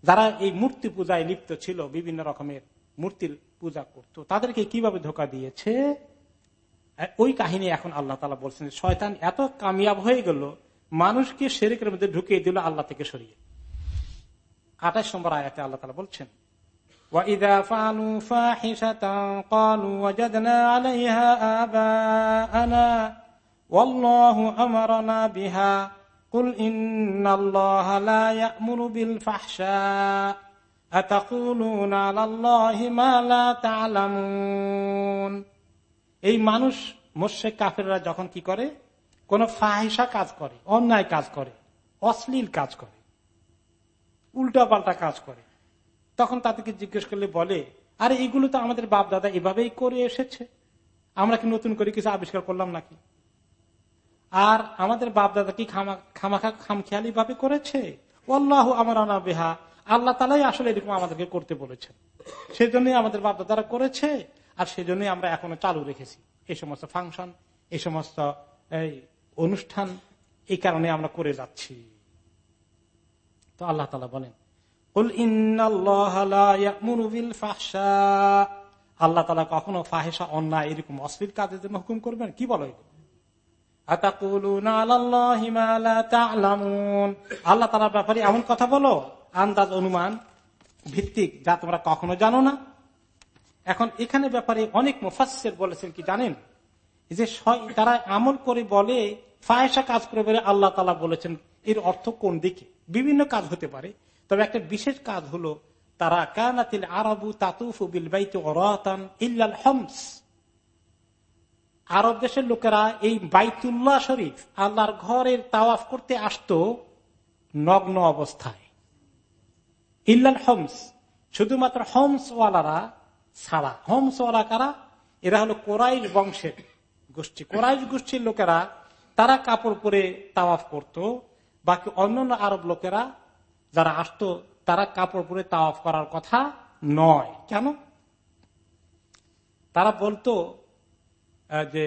যারা এই মূর্তি পূজায় লিপ্ত ছিল, বিভিন্ন রকমের মূর্তির পূজা করত, তাদেরকে কীভাবে ধোকা দিয়েছে? ওই কাহিনী এখন আল্লাহ তালা বলছেন শয়তান এত কামিয়াব হয়ে গেল, মানুষকে শেরিকের মধ্যে ঢুকিয়ে দিল আল্লাহ থেকে সরিয়ে। আঠাশ নম্বর আয়াতে আল্লাহ তালা বলছেন وإذا فعلوا فاحشة قالوا وجدنا عليها آباءنا والله أمرنا بها قل إن الله لا يأمر بالفحشاء أتقولون على الله ما لا تعلمون এই মানুষ মোর্শেক কাফেররা যখন কি করে কোন ফাহিসা কাজ করে অন্যায় কাজ করে অশ্লীল কাজ করে উল্টা পাল্টা কাজ করে তখন তাদেরকে জিজ্ঞেস করলে বলে, আরে, এগুলো তো আমাদের বাপ দাদা এভাবেই করে এসেছে। আমরা কি নতুন করে কিছু আবিষ্কার করলাম নাকি? আর আমাদের বাপ দাদা কি খামাখা, খামখেয়ালি ভাবে করেছে? অল্লাহ আমার আনা বেহা। আল্লাহ তালাই আসলে এরকম আমাদেরকে করতে বলেছেন। সেজন্যই আমাদের বাপ দাদারা করেছে, আর সেজন্যই আমরা এখনও চালু রেখেছি। এই সমস্ত ফাংশন এই সমস্ত অনুষ্ঠান, এই কারণে আমরা করে যাচ্ছি। তো আল্লাহ তালা বলেন আল্লাহ তালা কখনো ফাহেসা অন্যায় এরকম অশ্লীল কাজের জন্য হুকুম করবেন? কি বলো আল্লাহ তালার ব্যাপারে এমন কথা বলো, আন্দাজ, অনুমান ভিত্তিক, যা তোমরা কখনো জানো না। এখন এখানে ব্যাপারে অনেক মুফাসের বলেছেন কি জানেন? যে তারা আমল করে বলে ফায়সা কাজ করে বলে আল্লাহ তালা বলেছেন, এর অর্থ কোন দিকে? বিভিন্ন কাজ হতে পারে। তবে একটা বিশেষ কাজ হলো, তারা কানাতিল আরবু তাতুফ বাইতে ইল্লাল হমস। আরব দেশের লোকেরা এই বাইতুল্লাহ শরীফ আল্লাহর ঘরের তাওয়াফ করতে আসত নগ্ন অবস্থায়। ইল্লাল হমস, শুধুমাত্র হমস ওয়ালারা ছাড়া। হমস ওয়ালা কারা? এরা হলো কোরাইশ বংশের গোষ্ঠী। কোরাইশ গোষ্ঠীর লোকেরা তারা কাপড় পরে তাওয়াফ করত, বাকি অন্যান্য আরব লোকেরা যারা আসতো, তারা কাপড় পরে তাওয়াফ করার কথা নয়। কেন? তারা বলতো যে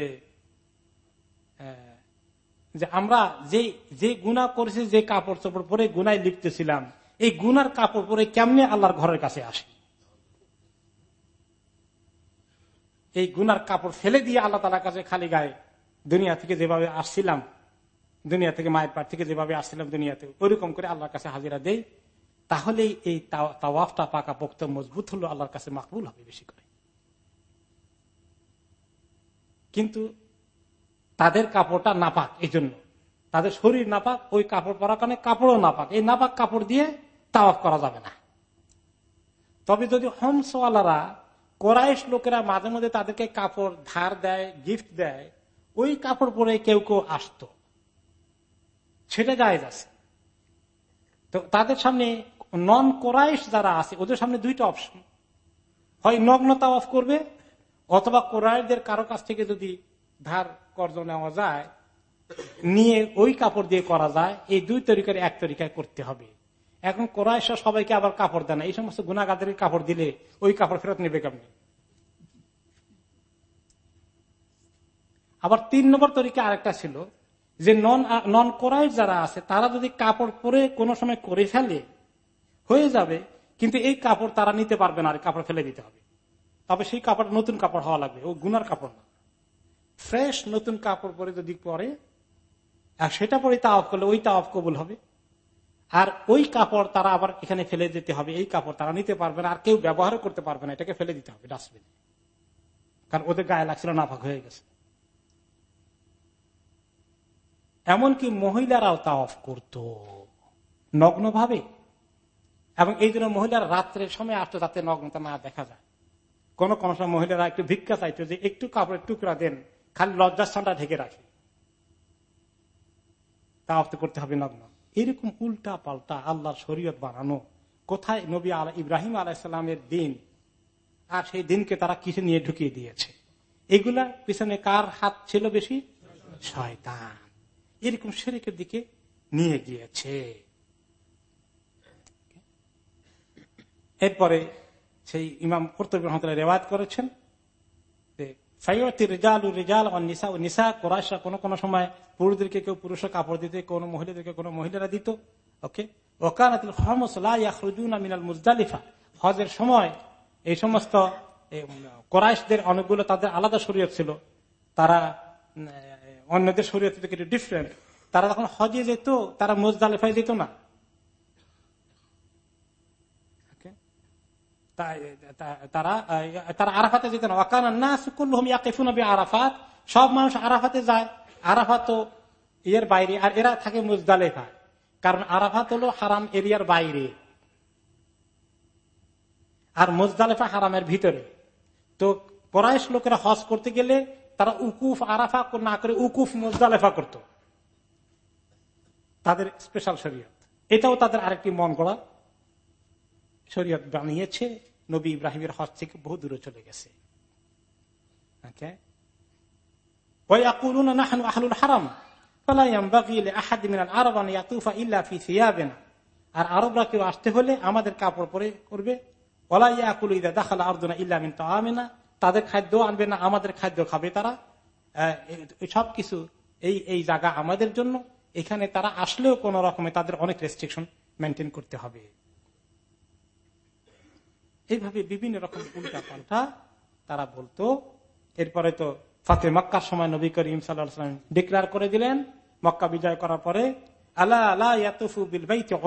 যে আমরা যে যে গুণা করেছি, যে কাপড় চোপড় পরে গুনায় লিখতেছিলাম এই গুনার কাপড় পরে কেমনে আল্লাহর ঘরের কাছে আসে? এই গুনার কাপড় ফেলে দিয়ে আল্লাহ তালার কাছে খালি গায়ে দুনিয়া থেকে যেভাবে আসছিলাম দুনিয়া থেকে মায়ের পার থেকে যেভাবে আসছিলাম দুনিয়াতে ওইরকম করে আল্লাহর কাছে হাজিরা দেই, তাহলেই এই তাওয়াফটা পাকা পোক্ত মজবুত হলো আল্লাহর কাছে মাকবুল হবে বেশি করে। কিন্তু তাদের কাপড়টা নাপাক এই জন্য তাদের শরীর নাপাক, ওই কাপড় পরার কারণে কাপড়ও নাপাক। এই নাপাক কাপড় দিয়ে তাওয়াফ করা যাবে না। তবে যদি হোমসওয়ালারা কোরাইশ লোকেরা মাঝে মধ্যে তাদেরকে কাপড় ধার দেয় গিফট দেয়, ওই কাপড় পরে কেউ কেউ আসতো। সেটা যায় আছে তো তাদের সামনে নন কোরাইশ যারা আছে, ওদের সামনে দুইটা অপশন হয় নগ্নতা অফ করবে, অথবা কোরআদের কারও কাছ থেকে যদি ধার কর্জ নেওয়া যায়, নিয়ে ওই কাপড় দিয়ে করা যায়, এই দুই তরিকার এক তরিকায় করতে হবে। এখন কোরআশা সবাইকে আবার কাপড় দেয় না, এই সমস্ত গুণাগাদের কাপড় দিলে ওই কাপড় ফেরত নেবে কেমনি? আবার তিন নম্বর তরিকা আরেকটা ছিল যে নন নন কোরআশ যারা আছে, তারা যদি কাপড় পরে কোনো সময় করে ফেলে, হয়ে যাবে, কিন্তু এই কাপড় তারা নিতে পারবে না, আর কাপড় ফেলে দিতে হবে। তবে সেই কাপড় নতুন কাপড় হওয়া লাগবে, ও গুনার কাপড় না। ফ্রেশ নতুন কাপড় পরে যদি পরে, আর সেটা পরে তাওয়াফ করলে ওই তাওয়াফ কবুল হবে। আর ওই কাপড় তারা আবার এখানে ফেলে দিতে হবে, এই কাপড় তারা নিতে পারবে না, আর কেউ ব্যবহার করতে পারবে না, এটাকে ফেলে দিতে হবে, ডাস্টবিনে। কারণ ওদের গায়ে লাগছিল নাফাক হয়ে গেছে। এমনকি মহিলারাও তাওয়াফ করত। নগ্ন ভাবে এবং এই জন্য মহিলারা রাত্রের সময় আসতো তাতে নগ্নতা না দেখা যায়। কোন কোন সময় মহিলারা একটু ভিক্ষা চাইতো যে একটু কাপড়ের টুকরা দেন, খালি লজ্জাস্থানটা ঢেকে রাখে। তা করতে হবে নগ্ন। এরকম উল্টা পাল্টা আল্লাহর শরীয়ত বানানো। কোথায় নবী আলা ইব্রাহিম আলাইসাল্লামের দিন আর সেই দিনকে তারা কিসে নিয়ে ঢুকিয়ে দিয়েছে? এগুলা পিছনে কার হাত ছিল বেশি? শয়তান। এরকম শেরিকের দিকে নিয়ে গিয়েছে। এরপরে সেই ইমাম কর্তব্য রেওয়াজ করেছেন কোন কোন সময় পুরুষদেরকে কেউ কাপড় দিতে, কোন মহিলাদেরকে কোন মহিলারা দিত, ওকে? মুজদালিফা। হজের সময় এই সমস্ত কোরআশদের অনেকগুলো তাদের আলাদা শরীয়ত ছিল। তারা অন্যদের শরীয়ত থেকে ডিফারেন্ট তারা যখন হজে যেত, তারা মুজদালিফায় যেত না। তারা তারা আরাফাতে যেতেন আরাফাত সব মানুষ আরাফাতে যায়। আরাফাত বাইরে, আর এরা থাকে মুজদালেফা। কারণ আরাফাত হলো হারাম এরিয়ার বাইরে। আর মুজদালেফা হারামের ভিতরে। তো পরায়শ লোকেরা হজ করতে গেলে তারা উকুফ, আরাফা না করে উকুফ, মুজদালেফা করত। তাদের স্পেশাল শরীয়ত। এটাও তাদের আরেকটি মন করা শরীয়ত বানিয়েছে। নবী ইব্রাহিমের হজ থেকে বহু দূরে চলে গেছে। আর আরবরা কেউ আসতে হলে আমাদের কাপড় পরে করবে। তাদের খাদ্য আনবে না, আমাদের খাদ্য খাবে তারা? সবকিছু এই এই জায়গা আমাদের জন্য। এখানে তারা আসলেও কোন রকমে তাদের অনেক রেস্ট্রিকশন মেনটেন করতে হবে। এইভাবে বিভিন্ন রকম উল্টা পাল্টা তারা বলতো। এরপরে তো ফাতে মক্কার সময় নবী করিম সাল্লাম ডিক্লার করে দিলেন, মক্কা বিজয় করার পরে আল্লাহ আল্লাহ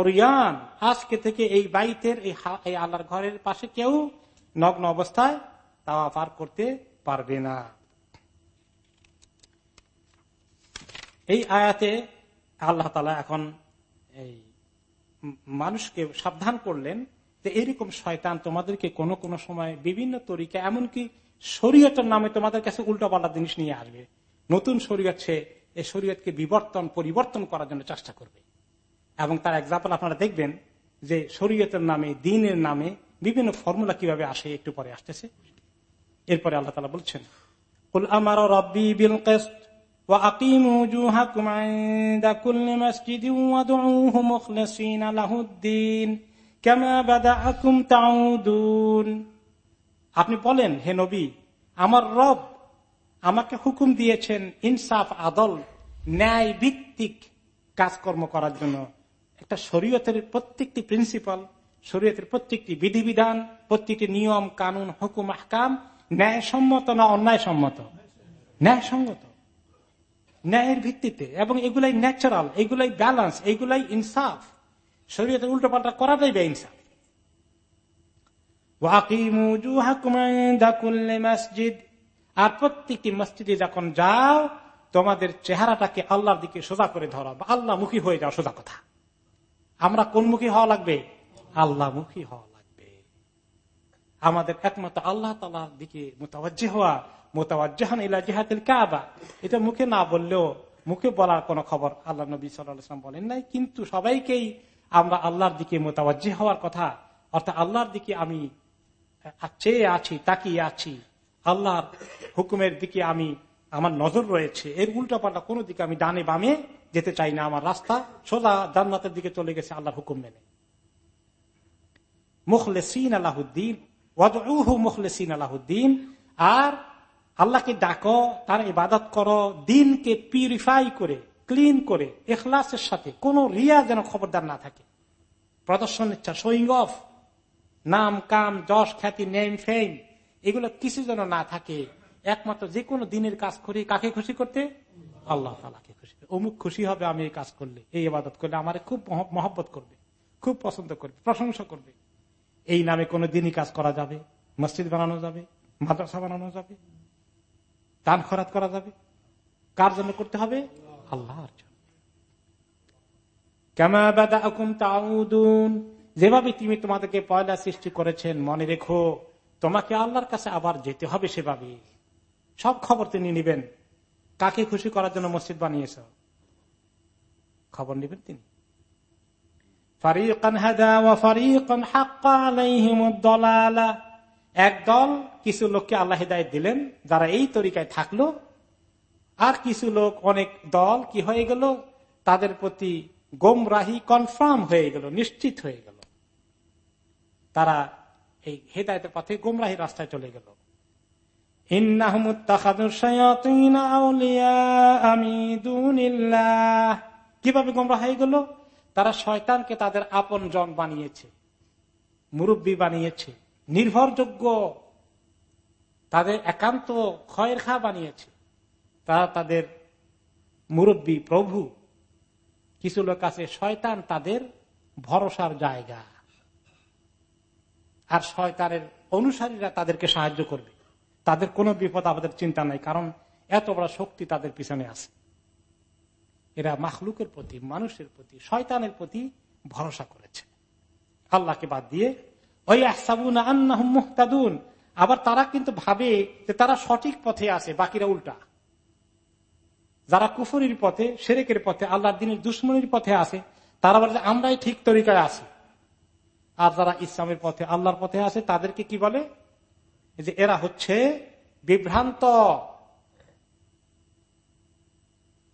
অরিয়ান আজকে থেকে এই বাইতের এই আল্লাহর ঘরের পাশে কেউ নগ্ন অবস্থায় তাওয়া পার করতে পারবে না। এই আয়াতে আল্লাহ তালা এখন এই মানুষকে সাবধান করলেন যে এরকম শয়তান তোমাদেরকে কোনো কোনো সময় বিভিন্ন তরিকা, এমনকি শরীয়তের নামে তোমাদের কাছে উল্টো পাল্টা জিনিস নিয়ে আসবে। নতুন শরীয়ত সে এই শরীয়তকে বিবর্তন, পরিবর্তন করার জন্য চেষ্টা করবে। এবং তার এক্সাম্পল আপনারা দেখবেন যে শরীয়তের নামে, দিনের নামে বিভিন্ন ফর্মুলা কীভাবে আসে একটু পরে আসতেছে। এরপরে আল্লাহ তালা বলছেন قل أمر ربي بالقسط وأقيموا وجوهكم عند كل مسجد وادعوه مخلصين له الدين كما بدأكم تعودون আপনি বলেন হে নবী আমার রব আমাকে হুকুম দিয়েছেন ইনসাফ আদল ন্যায় ভিত্তিক কাজকর্ম করার জন্য একটা শরীয়তের প্রত্যেকটি প্রিন্সিপাল শরীয়তের প্রত্যেকটি বিধিবিধান প্রত্যেকটি নিয়ম কানুন হুকুম আহকাম ন্যায়সম্মত না অন্যায় সম্মত ন্যায়সঙ্গত। ন্যায়ের ভিত্তিতে। এবং এগুলাই ন্যাচারাল এগুলাই ব্যালেন্স এগুলাই ইনসাফ শরীয়তের উল্টো পাল্টা করাটাই বে ইনসাফ মসজিদ। আর প্রত্যেকটি মসজিদে যখন যাও, তোমাদের চেহারাটাকে আল্লাহর দিকে সোজা করে ধরা। বা আল্লাহ মুখী হয়ে যাও, সোজা কথা। আমরা কোন মুখী হওয়া লাগবে? আল্লাহ মুখী হওয়া আমাদের একমাত্র আল্লাহ তালার দিকে মোতাবাজ্য হওয়া মোতাবাজ্জাহান ইলা কাবা। এটা মুখে না বললেও মুখে বলার কোন খবর আল্লাহ নবী সাল্লাম বলেন নাই। কিন্তু সবাইকেই আমরা আল্লাহর দিকে মোতাবাজ্য হওয়ার কথা, অর্থাৎ আল্লাহর দিকে আমি চেয়ে আছি, তাকিয়ে আছি, আল্লাহর হুকুমের দিকে আমি, আমার নজর রয়েছে, এর উল্টা পাল্টা কোনো দিকে আমি ডানে বামে যেতে চাই না, আমার রাস্তা সোজা জান্নাতের দিকে চলে গেছে, আল্লাহর হুকুম মেনে। মুখলেসিন মুখলেসিন আলাহুদ্দিন আর আল্লাহকে ডাকো, তার ইবাদত করো দিনকে পিউরিফাই করে ক্লিন করে এখলাসের সাথে, কোন রিয়া যেন খবরদার না থাকে। প্রদর্শন ইচ্ছা শোয়িং অফ নাম, কাম, যশ, খ্যাতি নেম ফেম এগুলো কিছু যেন না থাকে। একমাত্র যে কোনো দিনের কাজ করি, কাকে খুশি করতে? আল্লাহ তালাকে খুশি অমুক খুশি হবে, আমি এই কাজ করলে, এই ইবাদত করলে, আমার খুব মহব্বত করবে, খুব পছন্দ করবে, প্রশংসা করবে। এই নামে কোনো দিনই কাজ করা যাবে। মসজিদ বানানো যাবে, মাদ্রাসা বানানো যাবে, দান খরাত করা যাবে। কার জন্য করতে হবে? আল্লাহর জন্য। যেভাবে তুমি তোমাদেরকে পয়লা সৃষ্টি করেছেন, মনে রেখো, তোমাকে আল্লাহর কাছে আবার যেতে হবে সেভাবে। সব খবর তিনি নিবেন। কাকে খুশি করার জন্য মসজিদ বানিয়েছ? খবর নেবেন তিনি। একদল কিছু লোককে আল্লাহ হিদায় দিলেন, যারা এই তরিকায় থাকল। আর কিছু লোক, অনেক দল কি হয়ে গেল? তাদের প্রতি গোমরাহি কনফার্ম হয়ে গেল, নিশ্চিত হয়ে গেল। তারা এই হেদায়তের পথে গোমরাহি রাস্তায় চলে গেল। কীভাবে গোমরা হয়ে গেল? তারা শয়তানকে তাদের আপন জন বানিয়েছে, মুরব্বী বানিয়েছে, নির্ভরযোগ্য, তাদের একান্ত ক্ষয়ের খা বানিয়েছে। তারা তাদের মুরব্বী প্রভু, কিছু লোক আছে শয়তান তাদের ভরসার জায়গা। আর শয়তানের অনুসারীরা তাদেরকে সাহায্য করবে। তাদের কোনো বিপদ, আমাদের চিন্তা নাই, কারণ এত বড় শক্তি তাদের পিছনে আছে। এরা মাখলুকের প্রতি, মানুষের প্রতি, শয়তানের প্রতি ভরসা করেছে। আল্লাহকে বাদ দিয়ে ওই মুহতাদুন। আবার তারা কিন্তু ভাবে যে তারা সঠিক পথে আছে, বাকিরা উল্টা। যারা কুফুরির পথে, সেরেকের পথে আল্লাহ দিনের দুশ্মনির পথে আছে, তারা বলে আমরাই ঠিক তরিকায় আছি। আর যারা ইসলামের পথে, আল্লাহর পথে আছে, তাদেরকে কি বলে? যে এরা হচ্ছে বিভ্রান্ত।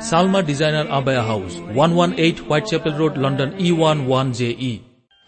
Salma Designer Abaya House, 118 Whitechapel Road, London E1 1JE.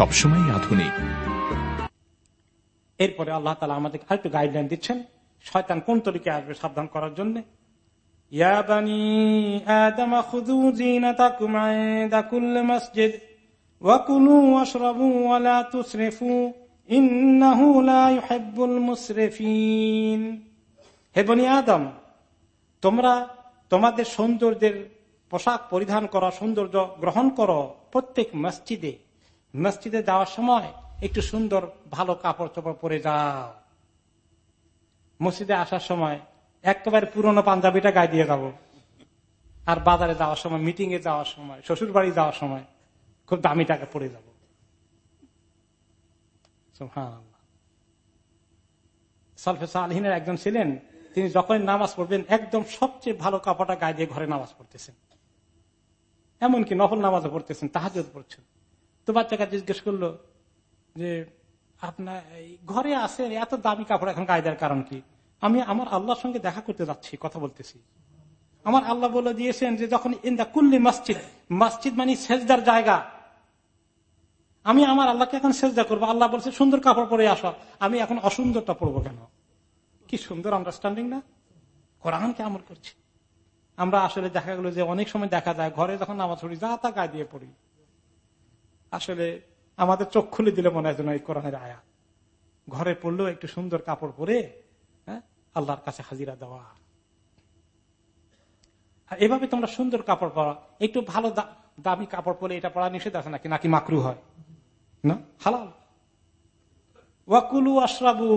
সবসময় আধুনিক। এরপরে আল্লাহ তালা আমাদের আরেকটু গাইডলাইন দিচ্ছেন, শয়তান কোন তরিকে আসবে সাবধান করার জন্য? আদম, তোমরা তোমাদের সৌন্দর্যের পোশাক পরিধান করো, সৌন্দর্য গ্রহণ করো প্রত্যেক মসজিদে। মসজিদে যাওয়ার সময় একটু সুন্দর ভালো কাপড় চোপড় পরে যাও। মসজিদে আসার সময় একেবারে পুরনো পাঞ্জাবিটা গায়ে দিয়ে যাব। আর বাজারে যাওয়ার সময় মিটিং এ যাওয়ার সময় শ্বশুর বাড়ি যাওয়ার সময় খুব দামি টাকা পরে যাব। সলফেসা আলহিনের একজন ছিলেন, তিনি যখন নামাজ পড়বেন, একদম সবচেয়ে ভালো কাপড়টা গায়ে দিয়ে ঘরে নামাজ পড়তেছেন। এমনকি নফল নামাজও পড়তেছেন তাহাজ পড়ছেন। তো বাচ্চাকে জিজ্ঞেস করল যে, আপনার ঘরে আছে এত দামি কাপড় এখন গায়ে কারণ কি? আমি আমার আল্লাহর সঙ্গে দেখা করতে যাচ্ছি, কথা বলতেছি। আমার আল্লাহ বলে দিয়েছেন যে, যখন ইন্দা কুল্লি মসজিদ মসজিদ মানে সেজদার জায়গা। আমি আমার আল্লাহকে এখন সেজদা করব। আল্লাহ বলছে, সুন্দর কাপড় পরে আসা। আমি এখন অসুন্দরটা পরবো কেন? কি সুন্দর আন্ডারস্ট্যান্ডিং না? কোরআনকে আমল করছি? আমরা আসলে দেখা গেল যে, অনেক সময় দেখা যায়, ঘরে যখন নামাজ পড়ি, যা তা গায়ে দিয়ে পড়ি। আসলে আমাদের চোখ খুলে দিলে মনে হয় এই কোরআনের আয়া। ঘরে পড়লেও একটু সুন্দর কাপড় পরে হ্যাঁ আল্লাহর কাছে হাজিরা দেওয়া। এভাবে তোমরা সুন্দর কাপড় পরা। একটু ভালো দামি কাপড় পরে এটা পড়া নিষেধ আছে নাকি? নাকি মাকরু হয়? না? হালাল। ওয়াকুলু আশরাবু,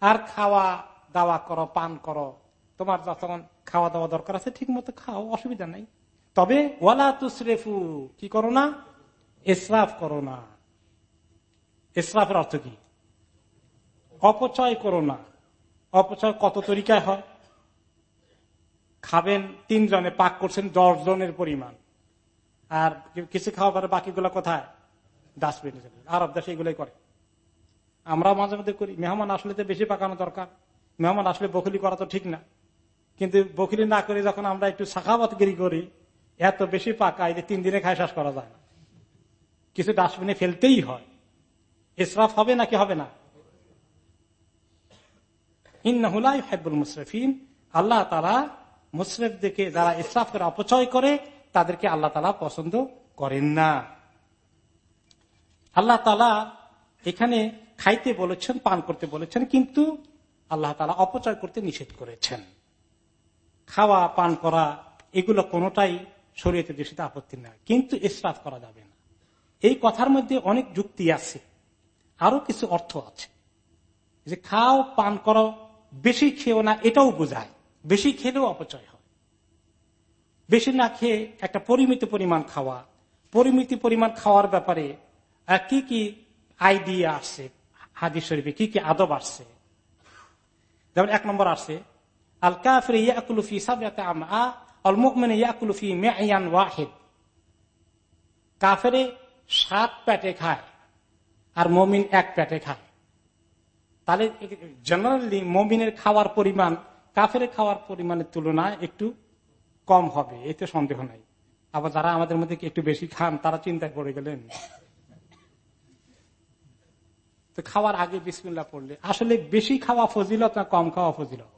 আর খাওয়া দাওয়া করো, পান করো। তোমার যখন খাওয়া দাওয়া দরকার আছে ঠিক মতো খাও, অসুবিধা নাই। তবে ওয়ালা তুসরেফু, কি করো না এসরাফ করো না। এসরাফের অর্থ কি? অপচয় করো না। অপচয় কত তরিকায় হয়? খাবেন, তিনজনে পাক করছেন দশ জনের পরিমাণ। আর কিছু খাওয়া পরে বাকিগুলো কোথায়? ডাস্টবিনে যাবে আরব দেশে এগুলোই করে। আমরা মাঝে মধ্যে করি। মেহমান আসলে তো বেশি পাকানো দরকার। মেহমান আসলে বকুলি করা তো ঠিক না। কিন্তু বকুলি না করে যখন আমরা একটু শাখাবতগিরি করি, এত বেশি পাকা এই তিন দিনে খায় শেষ করা যায় না। কিছু ডাস্টবিনে ফেলতেই হয়। ইসরাফ হবে নাকি হবে না? ইন্নাহুলাই হেবুল মুসরফিন আল্লাহ তারা মুসরেফদেরকে যারা ইসরাফ করে অপচয় করে, তাদেরকে আল্লাহ তালা পছন্দ করেন না। আল্লাহ তালা এখানে খাইতে বলেছেন, পান করতে বলেছেন, কিন্তু আল্লাহ তালা অপচয় করতে নিষেধ করেছেন। খাওয়া, পান করা, এগুলো কোনোটাই শরীয়তে দৃষ্টিতে আপত্তি না। কিন্তু ইসরাফ করা যাবে না। এই কথার মধ্যে অনেক যুক্তি আছে। আরও কিছু অর্থ আছে। যে খাও, পান করো, বেশি খেয়েও না, এটাও বোঝায়। বেশি খেলেও অপচয় হয়। বেশি না খেয়ে একটা পরিমিত পরিমাণ খাওয়া। পরিমিত পরিমাণ খাওয়ার ব্যাপারে কি কি আইডিয়া আসছে? হাদিস শরীফে কি কি আদব আসছে? যেমন এক নম্বর আসছে, আল কাফের ইয়াকুলুফি সাবাতে আমা অল মুকমেন ইয়াকুলুফি মেয়ান ওয়াহিদ। কাফেরে সাত প্যাটে খায় আর মমিন এক প্যাটে খায়। তাহলে জেনারেলি মমিনের খাওয়ার পরিমাণ, কাফের খাওয়ার পরিমাণের তুলনায় একটু কম হবে, এতে সন্দেহ নাই। আবার যারা আমাদের মধ্যে একটু বেশি খান, তারা চিন্তায় পড়ে গেলেন। তো খাওয়ার আগে বিসমিল্লা পড়লে, আসলে বেশি খাওয়া ফজিলত না কম খাওয়া ফজিলত?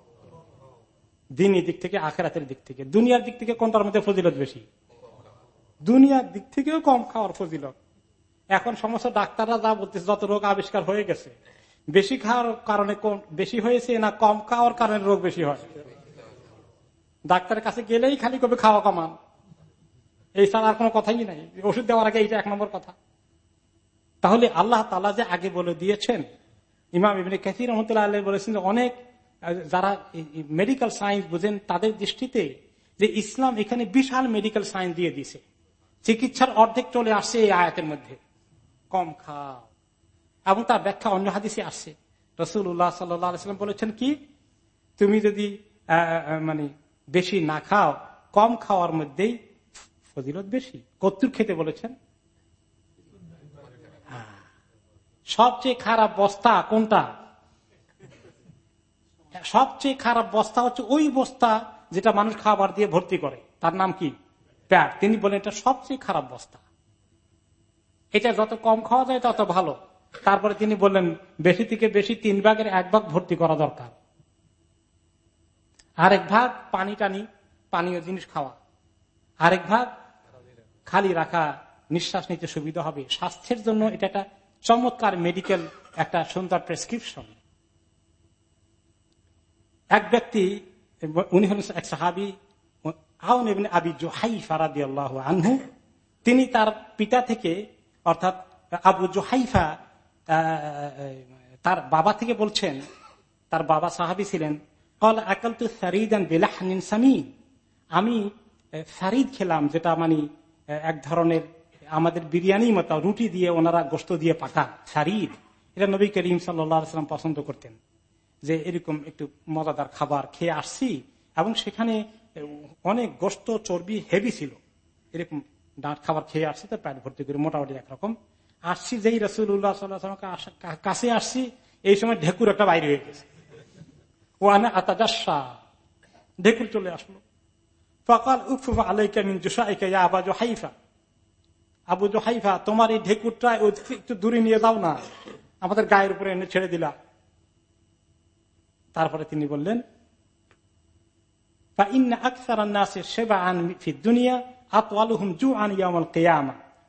দিনই দিক থেকে, আখেরাতের দিক থেকে, দুনিয়ার দিক থেকে কোনটার মধ্যে ফজিলত বেশি? দুনিয়ার দিক থেকেও কম খাওয়ার ফজিলত। এখন সমস্ত ডাক্তাররা যা বলতেছে, যত রোগ আবিষ্কার হয়ে গেছে, বেশি খাওয়ার কারণে বেশি হয়েছে না কম খাওয়ার কারণে রোগ বেশি হয়। ডাক্তারের কাছে গেলেই খালি কবে খাওয়া কমান। এই ছাড়া আর কোনো কথাই নাই। ওষুধ দেওয়ার আগে এইটা এক নম্বর কথা। তাহলে আল্লাহ তালা যে আগে বলে দিয়েছেন, ইমাম ইবিন কাসির রহমতুল্লাহ আল্লাহ বলেছেন যে অনেক, যারা মেডিকেল সায়েন্স বুঝেন, তাদের দৃষ্টিতে যে ইসলাম এখানে বিশাল মেডিকেল সায়েন্স দিয়ে দিছে চিকিৎসার অর্ধেক চলে আসছে এই আয়াতের মধ্যে। কম খাও। এবং তার ব্যাখ্যা অন্য হাদিসে আসছে রসুল উল্লাহ সাল্লাম বলেছেন কি? তুমি যদি মানে বেশি না খাও, কম খাওয়ার মধ্যেই ফজিলত বেশি। কত্তুর খেতে বলেছেন? সবচেয়ে খারাপ বস্তা কোনটা? সবচেয়ে খারাপ বস্তা হচ্ছে ওই বস্তা যেটা মানুষ খাবার দিয়ে ভর্তি করে। তার নাম কি? প্যাট তিনি বলেন এটা সবচেয়ে খারাপ বস্তা। এটা যত কম খাওয়া যায় তত ভালো। তারপরে তিনি বললেন, বেশি থেকে বেশি তিন ভাগের এক ভাগ ভর্তি করা দরকার। আরেক ভাগ পানি টানি, পানীয় জিনিস খাওয়া। আরেক ভাগ খালি রাখা, নিঃশ্বাস নিতে সুবিধা হবে। স্বাস্থ্যের জন্য এটা একটা চমৎকার মেডিকেল একটা সুন্দর প্রেসক্রিপশন এক ব্যক্তি, উনি হলেন এক সাহাবি আউন আবি জোহাই ফারাদি আল্লাহ আনহু, তিনি তার পিতা থেকে, অর্থাৎ আবু জোহাইফা তার বাবা থেকে বলছেন, তার বাবা সাহাবি ছিলেন, কল আকাল তু বেলাহানিন সামি আমি সারিদ খেলাম, যেটা মানে এক ধরনের আমাদের বিরিয়ানি মতো রুটি দিয়ে ওনারা গোস্ত দিয়ে পাকা, সারিদ। এটা নবী করিম সাল্লাম পছন্দ করতেন, যে এরকম একটু মজাদার খাবার খেয়ে আসছি, এবং সেখানে অনেক গোস্ত, চর্বি হেভি ছিল। এরকম ডাঁট খাবার খেয়ে আসছি, তো প্যাট ভর্তি করে মোটামুটি একরকম। আসছি যেই রসুল্লাহ সাল্লাহ কাছে আসছি, এই সময় ঢেকুর একটা বাইরে হয়ে গেছে। ও আনে আতাদাসা ঢেকুর চলে আসলো। ফকাল, উফুফা আলাইকা মিন জুসাইকা ইয়া আবা জোহাইফা। আবু জোহাইফা, তোমার এই ঢেকুরটা একটু দূরে নিয়ে দাও না। আমাদের গায়ের উপরে এনে ছেড়ে দিলা। তারপরে তিনি বললেন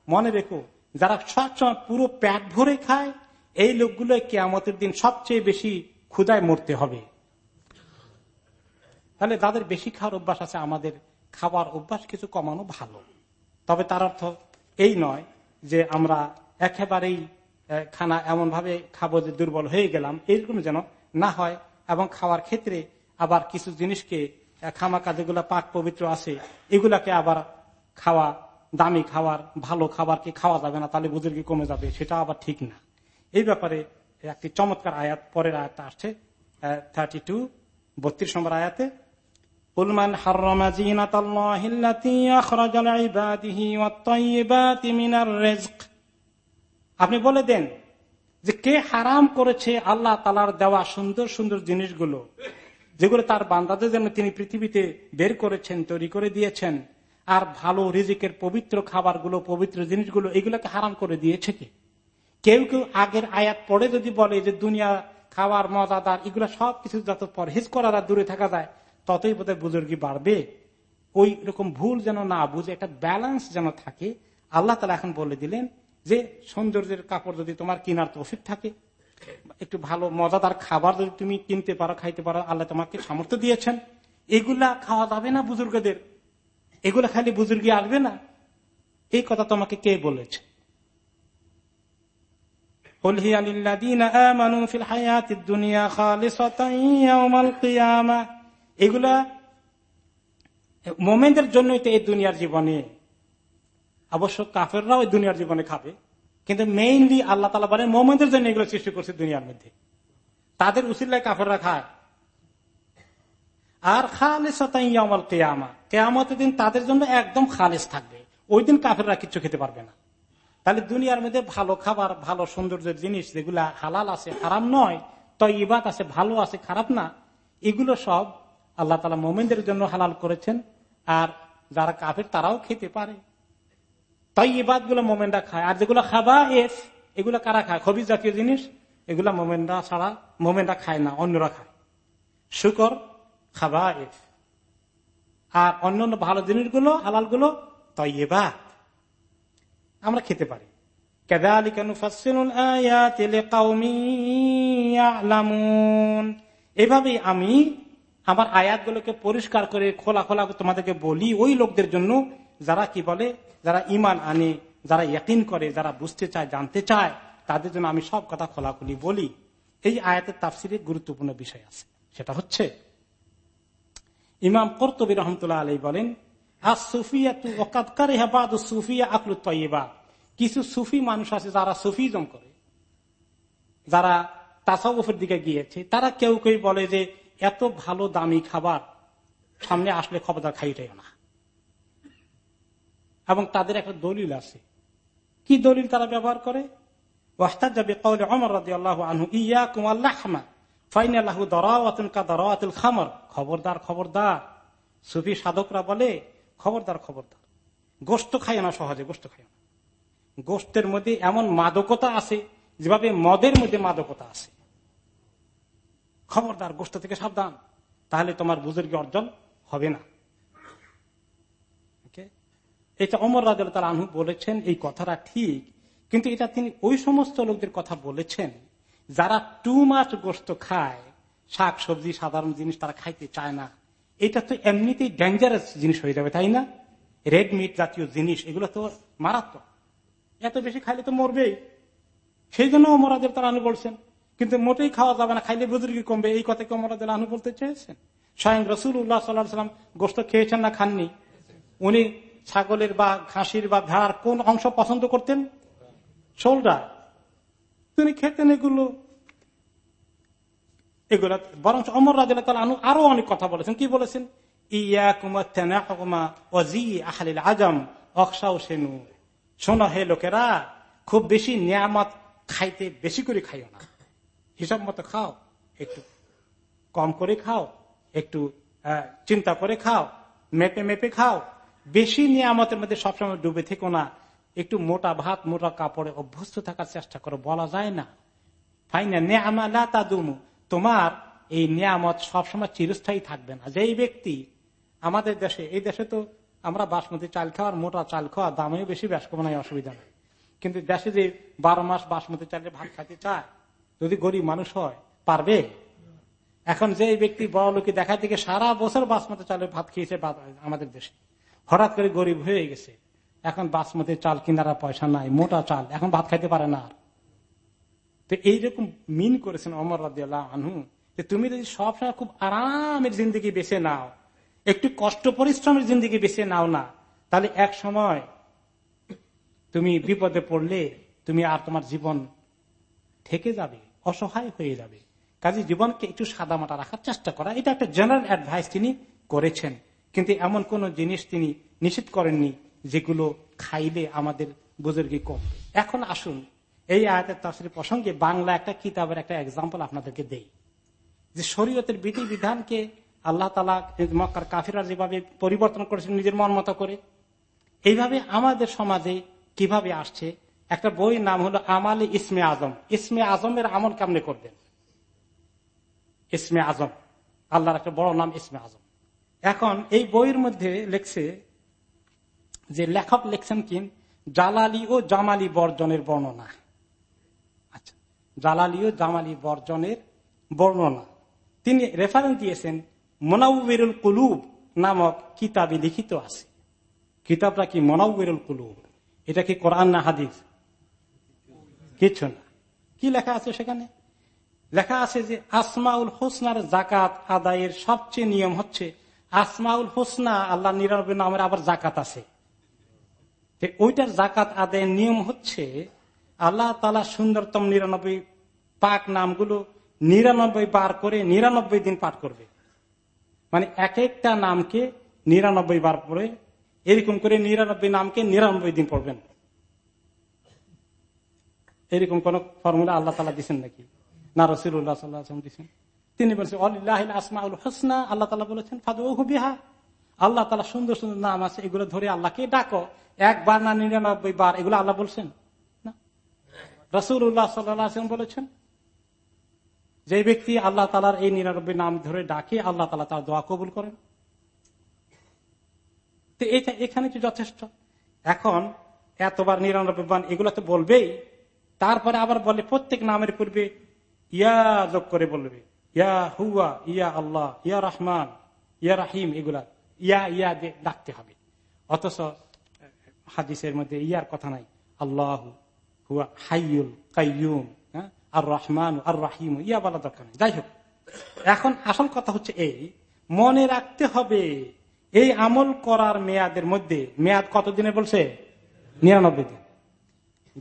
মনে রেখো, যারা সবসময় পুরো প্যাট ভরে খায়, এই লোকগুলো কেয়ামতের দিন সবচেয়ে বেশি ক্ষুদায় মরতে হবে। তাহলে যাদের বেশি খাওয়ার অভ্যাস আছে, আমাদের খাবার অভ্যাস কিছু কমানো ভালো। তবে তার অর্থ এই নয় যে আমরা একেবারেই খানা এমন ভাবে খাব যে দুর্বল হয়ে গেলাম, এইরকম যেন না হয়। এবং খাওয়ার ক্ষেত্রে আবার কিছু জিনিসকে খামাকা যেগুলো পাক পবিত্র আছে, এগুলাকে আবার খাওয়া, দামি খাবার ভালো খাবারকে খাওয়া যাবে না, তাহলে বুজুর্গি কমে যাবে, সেটা আবার ঠিক না। এই ব্যাপারে একটি চমৎকার আয়াত, পরের আয়াতটা আসছে থার্টি টু বত্রিশ নম্বর আয়াতে উলমান আপনি বলে দেন যে কে হারাম করেছে আল্লাহ তালার দেওয়া সুন্দর সুন্দর জিনিসগুলো যেগুলো তার বান্দাদের জন্য তিনি পৃথিবীতে বের করেছেন, তৈরি করে দিয়েছেন, আর ভালো রিজিকের পবিত্র খাবারগুলো, পবিত্র জিনিসগুলো, এগুলোকে হারাম করে দিয়েছে কি? কেউ কেউ আগের আয়াত পড়ে যদি বলে যে দুনিয়া খাওয়ার মজাদার, এগুলো সবকিছু যত পরহেজ করার আর দূরে থাকা যায়, ততই বোধহয় বুজুর্গি বাড়বে। ওই রকম ভুল যেন না বুঝে, একটা ব্যালেন্স যেন থাকে, আল্লাহ তালা এখন বলে দিলেন যে সৌন্দর্যের কাপড় যদি তোমার কেনার তৌফিক থাকে একটু ভালো, মজাদার খাবার যদি তুমি কিনতে পারো, খাইতে পারো, আল্লাহ তোমাকে সামর্থ্য দিয়েছেন। এগুলা খাওয়া যাবে না বুজুর্গদের? এগুলা খালি বুজুর্গি আসবে না? এই কথা তোমাকে কে বলেছে? এগুলা জন্যই তো এই দুনিয়ার জীবনে। অবশ্য কাফেররাও ওই দুনিয়ার জীবনে খাবে। কিন্তু মেইনলি আল্লাহ তালা বলেন মোমেন্টের জন্য এগুলো সৃষ্টি করছে দুনিয়ার মধ্যে। তাদের উচিল্লায় কাফেররা খায়। আর খালেসাতাইয়ামাল কেয়ামা, কেয়ামতের দিন তাদের জন্য একদম খালেস থাকবে। ওই দিন কাফেররা কিছু খেতে পারবে না। তাহলে দুনিয়ার মধ্যে ভালো খাবার, ভালো সৌন্দর্যের জিনিস যেগুলা হালাল আছে খারাপ নয় তো ইবাদ আছে, ভালো আছে, খারাপ না, এগুলো সব আল্লাহ তালা মোমেনদের জন্য হালাল করেছেন। আর যারা কাফের তারাও খেতে পারে। তাই ইবাদগুলো মোমেনরা খায়। আর যেগুলো খাবা এস এগুলো কারা খায়? খবি জাতীয় জিনিস, এগুলা মোমেনরা ছাড়া, মোমেনরা খায় না, অন্যরা খায়। শুকর খাবা এস আর অন্য অন্য ভালো জিনিসগুলো হালালগুলো তৈবাদ আমরা খেতে পারি। এভাবে আমি আমার আয়াতগুলোকে পরিষ্কার করে, খোলা খোলা তোমাদেরকে বলি, ওই লোকদের জন্য যারা কি বলে, যারা ইমান আনে, যারা ইয়াকিন করে, যারা বুঝতে চায়, জানতে চায়, তাদের জন্য আমি সব কথা খোলাখুলি বলি। এই আয়াতের তাফসিরে গুরুত্বপূর্ণ বিষয় আছে। সেটা হচ্ছে, ইমাম কর্তবী রহমতুল্লাহ আলী বলেন কিছু সুফি মানুষ আছে যারা সুফিজম করে। যারা তাসাউফের দিকে গিয়েছে, তারা কেউ কেউ বলে যে, এত ভালো দামি খাবার সামনে আসলে খবরদার খাইটাই না। এবং তাদের একটা দলিল আছে। কি দলিল তারা ব্যবহার করে? না সহজে গোস্তের মধ্যে এমন মাদকতা আছে, যেভাবে মদের মধ্যে মাদকতা আছে। খবরদার গোস্ত থেকে সাবধান। তাহলে তোমার বুজুর্গি অর্জন হবে না। এটা অমর রাজ আনহু বলেছেন, এই কথাটা ঠিক, কিন্তু এটা তিনি ওই সমস্ত লোকদের কথা বলেছেন যারা টু মাছ গোস্ত খায়। শাক, সবজি, সাধারণ জিনিস তারা খাইতে চায় না। এটা তো এমনিতেই ডেঞ্জারাস জিনিস হয়ে যাবে, তাই না? রেড মিট জাতীয় জিনিস, এগুলো তো মারাত্মক। এত বেশি খাইলে তো মরবেই। সেই জন্য অমরাদের তারা আনু বলছেন, কিন্তু মোটেই খাওয়া যাবে না, খাইলে বুজুর্গি কমবে। এই কথা কি অমরাদের আনু বলতে চেয়েছেন? স্বয়ং রসুল উল্লাহ সাল্লাহ সাল্লাম গোস্ত খেয়েছেন না, খাননি? উনি ছাগলের বা খাসির বা ভেড়ার কোন অংশ পছন্দ করতেন? শোল্ডার তিনি খেতেন এগুলো। এগুলো বরং অমর রাজ আরও অনেক কথা বলেছেন। কি বলেছেন? আজম শোনো হে লোকেরা, খুব বেশি নিয়ামত খাইতে বেশি করে খাইও না। হিসাব মতো খাও, একটু কম করে খাও, একটু চিন্তা করে খাও মেপে মেপে খাও বেশি নিয়ামতের মধ্যে সবসময় ডুবে থেকো না। একটু মোটা ভাত, মোটা কাপড়ে অভ্যস্ত থাকার চেষ্টা করো, বলা যায় না। ফাইনা নেয়ামা না তা দুমু তোমার এই নিয়ামত সবসময় চিরস্থায়ী থাকবে না। যেই ব্যক্তি আমাদের দেশে, এই দেশে তো আমরা বাসমতি চাল খাওয়ার, মোটা চাল খাওয়া, দামেও বেশি, ব্যাস কমানো অসুবিধা নেই। কিন্তু দেশে যে বারো মাস বাসমতি চালে ভাত খাইতে চায়, যদি গরিব মানুষ হয়, পারবে? এখন যে ব্যক্তি বড় লোকে দেখা থেকে সারা বছর বাসমতি চালে ভাত খেয়েছে আমাদের দেশে। হঠাৎ করে গরিব হয়ে গেছে। এখন বাসমতি চাল কিনার পয়সা নাই, মোটা চাল, এখন ভাত খাইতে পারে না আর। তো এইরকম মিন করেছেন অমর রাজিয়াল্লাহ আনহু, যে তুমি যদি সবসময় খুব আরামের জিন্দগি বেছে নাও, একটু কষ্ট পরিশ্রমের জিন্দগি বেছে নাও না, তাহলে এক সময় তুমি বিপদে পড়লে তুমি আর তোমার জীবন থেকে যাবে, অসহায় হয়ে যাবে। কাজে জীবনকে একটু সাদা সাদামাটা রাখার চেষ্টা করা, এটা একটা জেনারেল অ্যাডভাইস তিনি করেছেন। কিন্তু এমন কোন জিনিস তিনি নিষেধ করেননি যেগুলো খাইলে আমাদের বুজুর্গি কম। এখন আসুন, এই আয়াতের তাসির প্রসঙ্গে বাংলা একটা কিতাবের একটা এক্সাম্পল আপনাদেরকে দেই। যে শরীয়তের বিধি বিধানকে আল্লাহ তালা মক্কার কাফিরা যেভাবে পরিবর্তন করেছেন নিজের মন মতো করে, এইভাবে আমাদের সমাজে কীভাবে আসছে? একটা বই নাম হলো আমালে ইসমে আজম। ইসমে আজমের আমল কেমনে করবেন? ইসমে আজম। আল্লাহর একটা বড় নাম ইসমে আজম। এখন এই বইয়ের মধ্যে লেখছে যে লেখক লেখছেন কি? জালালি ও জামালি বর্জনের বর্ণনা। আচ্ছা জালালি ও জামালি বর্জনের বর্ণনা। তিনি রেফারেন্স দিয়েছেন মোনাউবেরুল কুলুব নামক কিতাবে লিখিত আছে। কিতাবটা কি মোনাউবেরুল কুলুব? এটা কি কোরআন না হাদিস? কিছু না। কি লেখা আছে সেখানে? লেখা আছে যে, আসমাউল হোসনার জাকাত আদায়ের সবচেয়ে নিয়ম হচ্ছে আসমাউল হোসনা, আল্লাহ নিরানব্বই নামের আবার জাকাত আছে। ওইটার জাকাত আদায়ের নিয়ম হচ্ছে, আল্লাহ তালা সুন্দরতম নিরানব্বই পাক নামগুলো নিরানব্বই বার করে নিরানব্বই দিন পাঠ করবে। মানে এক একটা নামকে নিরানব্বই বার পরে এরকম করে নিরানব্বই নামকে নিরানব্বই দিন পড়বেন। এরকম কোন ফর্মুলা আল্লাহ তালা দিচ্ছেন নাকি? না রসিল্লাহ দিচ্ছেন তিনি বলছেন আসমাউল হোসনা। আল্লাহ তালা বলেছেন ফাদু বিহা। আল্লাহ তালা সুন্দর সুন্দর নাম আছে, এগুলো ধরে আল্লাহকে ডাকো। একবার না নিরানব্বই বার, এগুলো আল্লাহ বলছেন? রসুল্লাহ সাল্লাম বলেছেন, যে ব্যক্তি আল্লাহ তালার এই নিরানব্বই নাম ধরে ডাকে, আল্লাহ তালা তার দোয়া কবুল করেন। এখানে তো যথেষ্ট। এখন এতবার নিরানব্বই বান এগুলো তো বলবেই, তারপরে আবার বলে প্রত্যেক নামের পূর্বে, ইয়া যোগ করে বলবে। ইয়া হুয়া ইয়া আল্লাহ ইয়া রহমান ইয়া রাহিম এগুলা ইয়া ইয়া ডাকতে হবে। অথচ হাদিসের মধ্যে ইয়ার কথা নাই। আল্লাহ, হুয়া হাইয়ুল কাইয়ুম হ্যাঁ? আর রহমান আর রাহিম ইয়া বলা দরকার নেই। যাই হোক, এখন আসল কথা হচ্ছে এই, মনে রাখতে হবে, এই আমল করার মেয়াদের মধ্যে, মেয়াদ কতদিনে বলছে? নিরানব্বই দিন।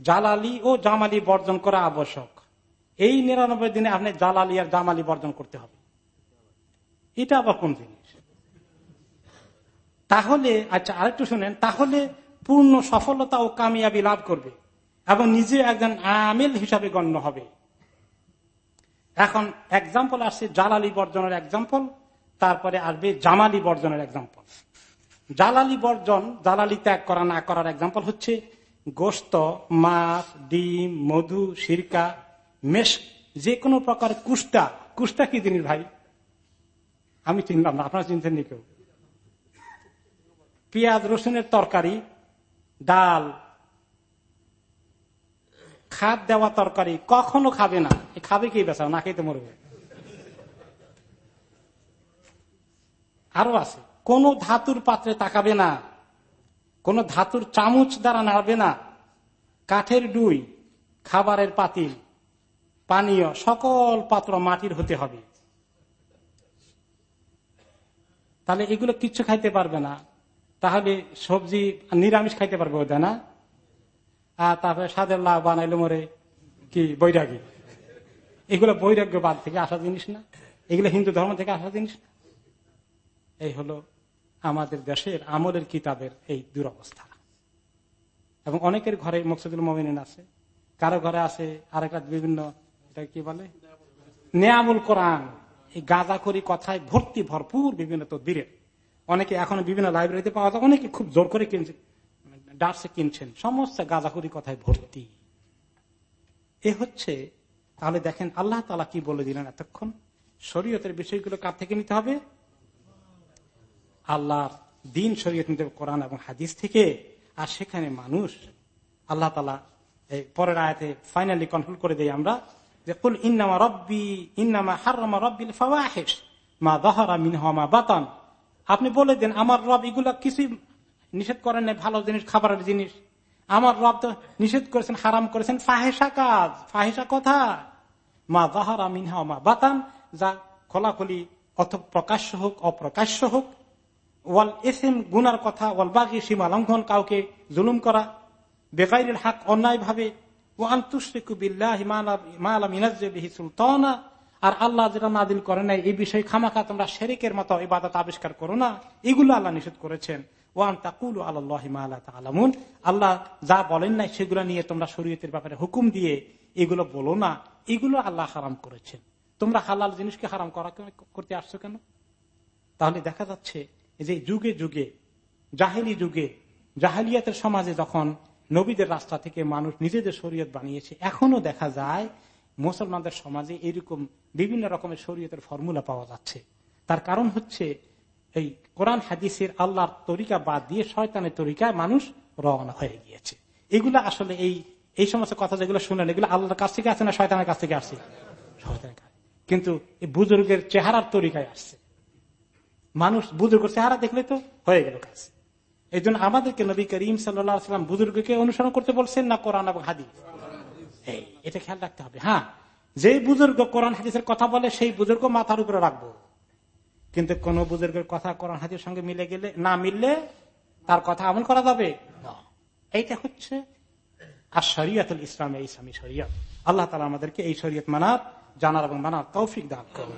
জালালি ও জামালি বর্জন করা আবশ্যক। এই নিরানব্বই দিনে আপনি জালালি আর জামালি বর্জন করতে হবে। এটা আবার কোন জিনিস? তাহলে আচ্ছা আরেকটু শুনেন, তাহলে পূর্ণ সফলতা ও কামিয়াবি লাভ করবে এবং নিজে একজন আমিল হিসাবে গণ্য হবে। এখন এক্সাম্পল আসছে, জালালি বর্জনের এক্সাম্পল তারপরে আসবে জামালি বর্জনের এক্সাম্পল জালালি বর্জন, জালালি ত্যাগ করা না করার এক্সাম্পল হচ্ছে গোস্ত মাছ, ডিম, মধু, সিরকা মেশ যে কোনো প্রকার কুষ্টা কুস্তা কি জিনিস ভাই? আমি চিনলাম না, আপনারা চিনতেন নি কেউ? পেঁয়াজ, রসুনের তরকারি, ডাল, খাদ দেওয়া তরকারি, কখনো খাবে না। খাবে কি বেচা না খেতে মরবে। আরও আছে। কোন ধাতুর পাত্রে তাকাবে না। কোন ধাতুর চামচ দ্বারা নাড়বে না। কাঠের ডুই, খাবারের পাতিল। পানীয় সকল পাত্র মাটির হতে হবে। তাহলে এগুলো কিচ্ছু খাইতে পারবে না। তাহলে সবজি নিরামিষ খাইতে পারবে ওদের না আর তারপরে সাদের লাভ বানাইলো মরে কি বৈরাগী। এগুলো বৈরাগ্যবাদ থেকে আসা জিনিস না। এগুলো হিন্দু ধর্ম থেকে আসা জিনিস না। এই হলো আমাদের দেশের আমলের কিতাবের এই দুরবস্থা। এবং অনেকের ঘরে মকসুদুল মমিন আছে, কারও ঘরে আছে আরেকটা বিভিন্ন এটা কি বলে? নেয়ামুল কোরআন। এই গাঁজা করি কথায় ভর্তি ভরপুর বিভিন্ন তদ্বিরের। অনেকে এখন বিভিন্ন লাইব্রেরিতে পাওয়া যায়, অনেকে খুব জোর করে কিনছে, ডার্সে কিনছেন। সমস্ত গাঁজাখুরি কথায় ভর্তি। এ হচ্ছে, তাহলে দেখেন আল্লাহ তালা কি বলে দিলেন এতক্ষণ? শরীয়তের বিষয়গুলো কার থেকে নিতে হবে? আল্লাহর দিন শরীয়ত নিতে হবে, কোরআন এবং হাদিস থেকে। আর সেখানে মানুষ আল্লাহ তালা পরের আয়াতে ফাইনালি কন্ট্রোল করে দেয় আমরা। যে কুল ইন্নামা রব্বি, ইন্নামা হারমা রব্বিল ফাওয়াহিশ। মা দহরা মিনহা মা বাতান। আপনি বলে দেন, আমার রব এগুলা কিছুই নিষেধ করেন ভালো জিনিস, খাবারের জিনিস। আমার রব তো নিষেধ করেছেন, হারাম করেছেন ফাহেসা কাজ। ফাহেসা কথা। মা দহরা মিনহা মা বাতান, যা খোলাখলি অথ প্রকাশ্য হোক, অপ্রকাশ্য হোক। ওয়াল এসএম গুনার কথা, ওয়াল বাগি, সীমা লঙ্ঘন, কাউকে জুলুম করা। বেকাইরের হাক অন্যায় ভাবে আর আল্লাহ যেটা নাদিল করে নাই, এই বিষয়ে খামাখা তোমরা শেরিকের মতো ইবাদত আবিষ্কার করো না। এগুলো আল্লাহ নিষেধ করেছেন। ওয়ান তাকুল আল্লাহ আলামুন আল্লাহ যা বলেন নাই সেগুলো নিয়ে তোমরা শরীয়তের ব্যাপারে হুকুম দিয়ে এগুলো বলো না। এগুলো আল্লাহ হারাম করেছেন। তোমরা হালাল জিনিসকে হারাম করা করতে আসছো কেন? তাহলে দেখা যাচ্ছে যে যুগে যুগে, জাহেলি যুগে, জাহেলিয়াতের সমাজে যখন নবীদের রাস্তা থেকে মানুষ নিজেদের শরীয়ত বানিয়েছে। এখনও দেখা যায় মুসলমানদের সমাজে এরকম বিভিন্ন রকমের শরীয়তের ফর্মুলা পাওয়া যাচ্ছে। তার কারণ হচ্ছে এই কোরআন, হাদিসের আল্লাহর তরিকা বাদ দিয়ে শয়তানের তরিকায় মানুষ রওনা হয়ে গিয়েছে। এগুলো আসলে এই এই সমস্ত কথা যেগুলো শুনেন এগুলো আল্লাহর কাছ থেকে আসে না শয়তানের কাছ থেকে আসছে কিন্তু বুজুর্গের চেহারার তরিকায় আসছে। মানুষ বুজুর্গের চেহারা দেখলে তো হয়ে গেল কাজ। এই জন্য আমাদেরকে নবী করিম সাল্লাম বুজুর্গকে অনুসরণ করতে বলছেন না কোরআন এবং হাদিস। এটা খেয়াল রাখতে হবে। হ্যাঁ যে বুজুর্গ কোরআন হাদিসের কথা বলে, সেই বুজুর্গ মাথার উপরে রাখব। কিন্তু কোন বুজুর্গের কথা কোরআন হাদিসের সঙ্গে মিলে গেলে, না মিললে তার কথা আমল করা যাবে? এইটা হচ্ছে আর শরিয়াতুল ইসলাম ইসলামী শরিয়ত। আল্লাহ তালা আমাদেরকে এই শরীয়ত মানার, জানার এবং মানার তৌফিক দান করুন।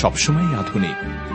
সবসময় আধুনিক।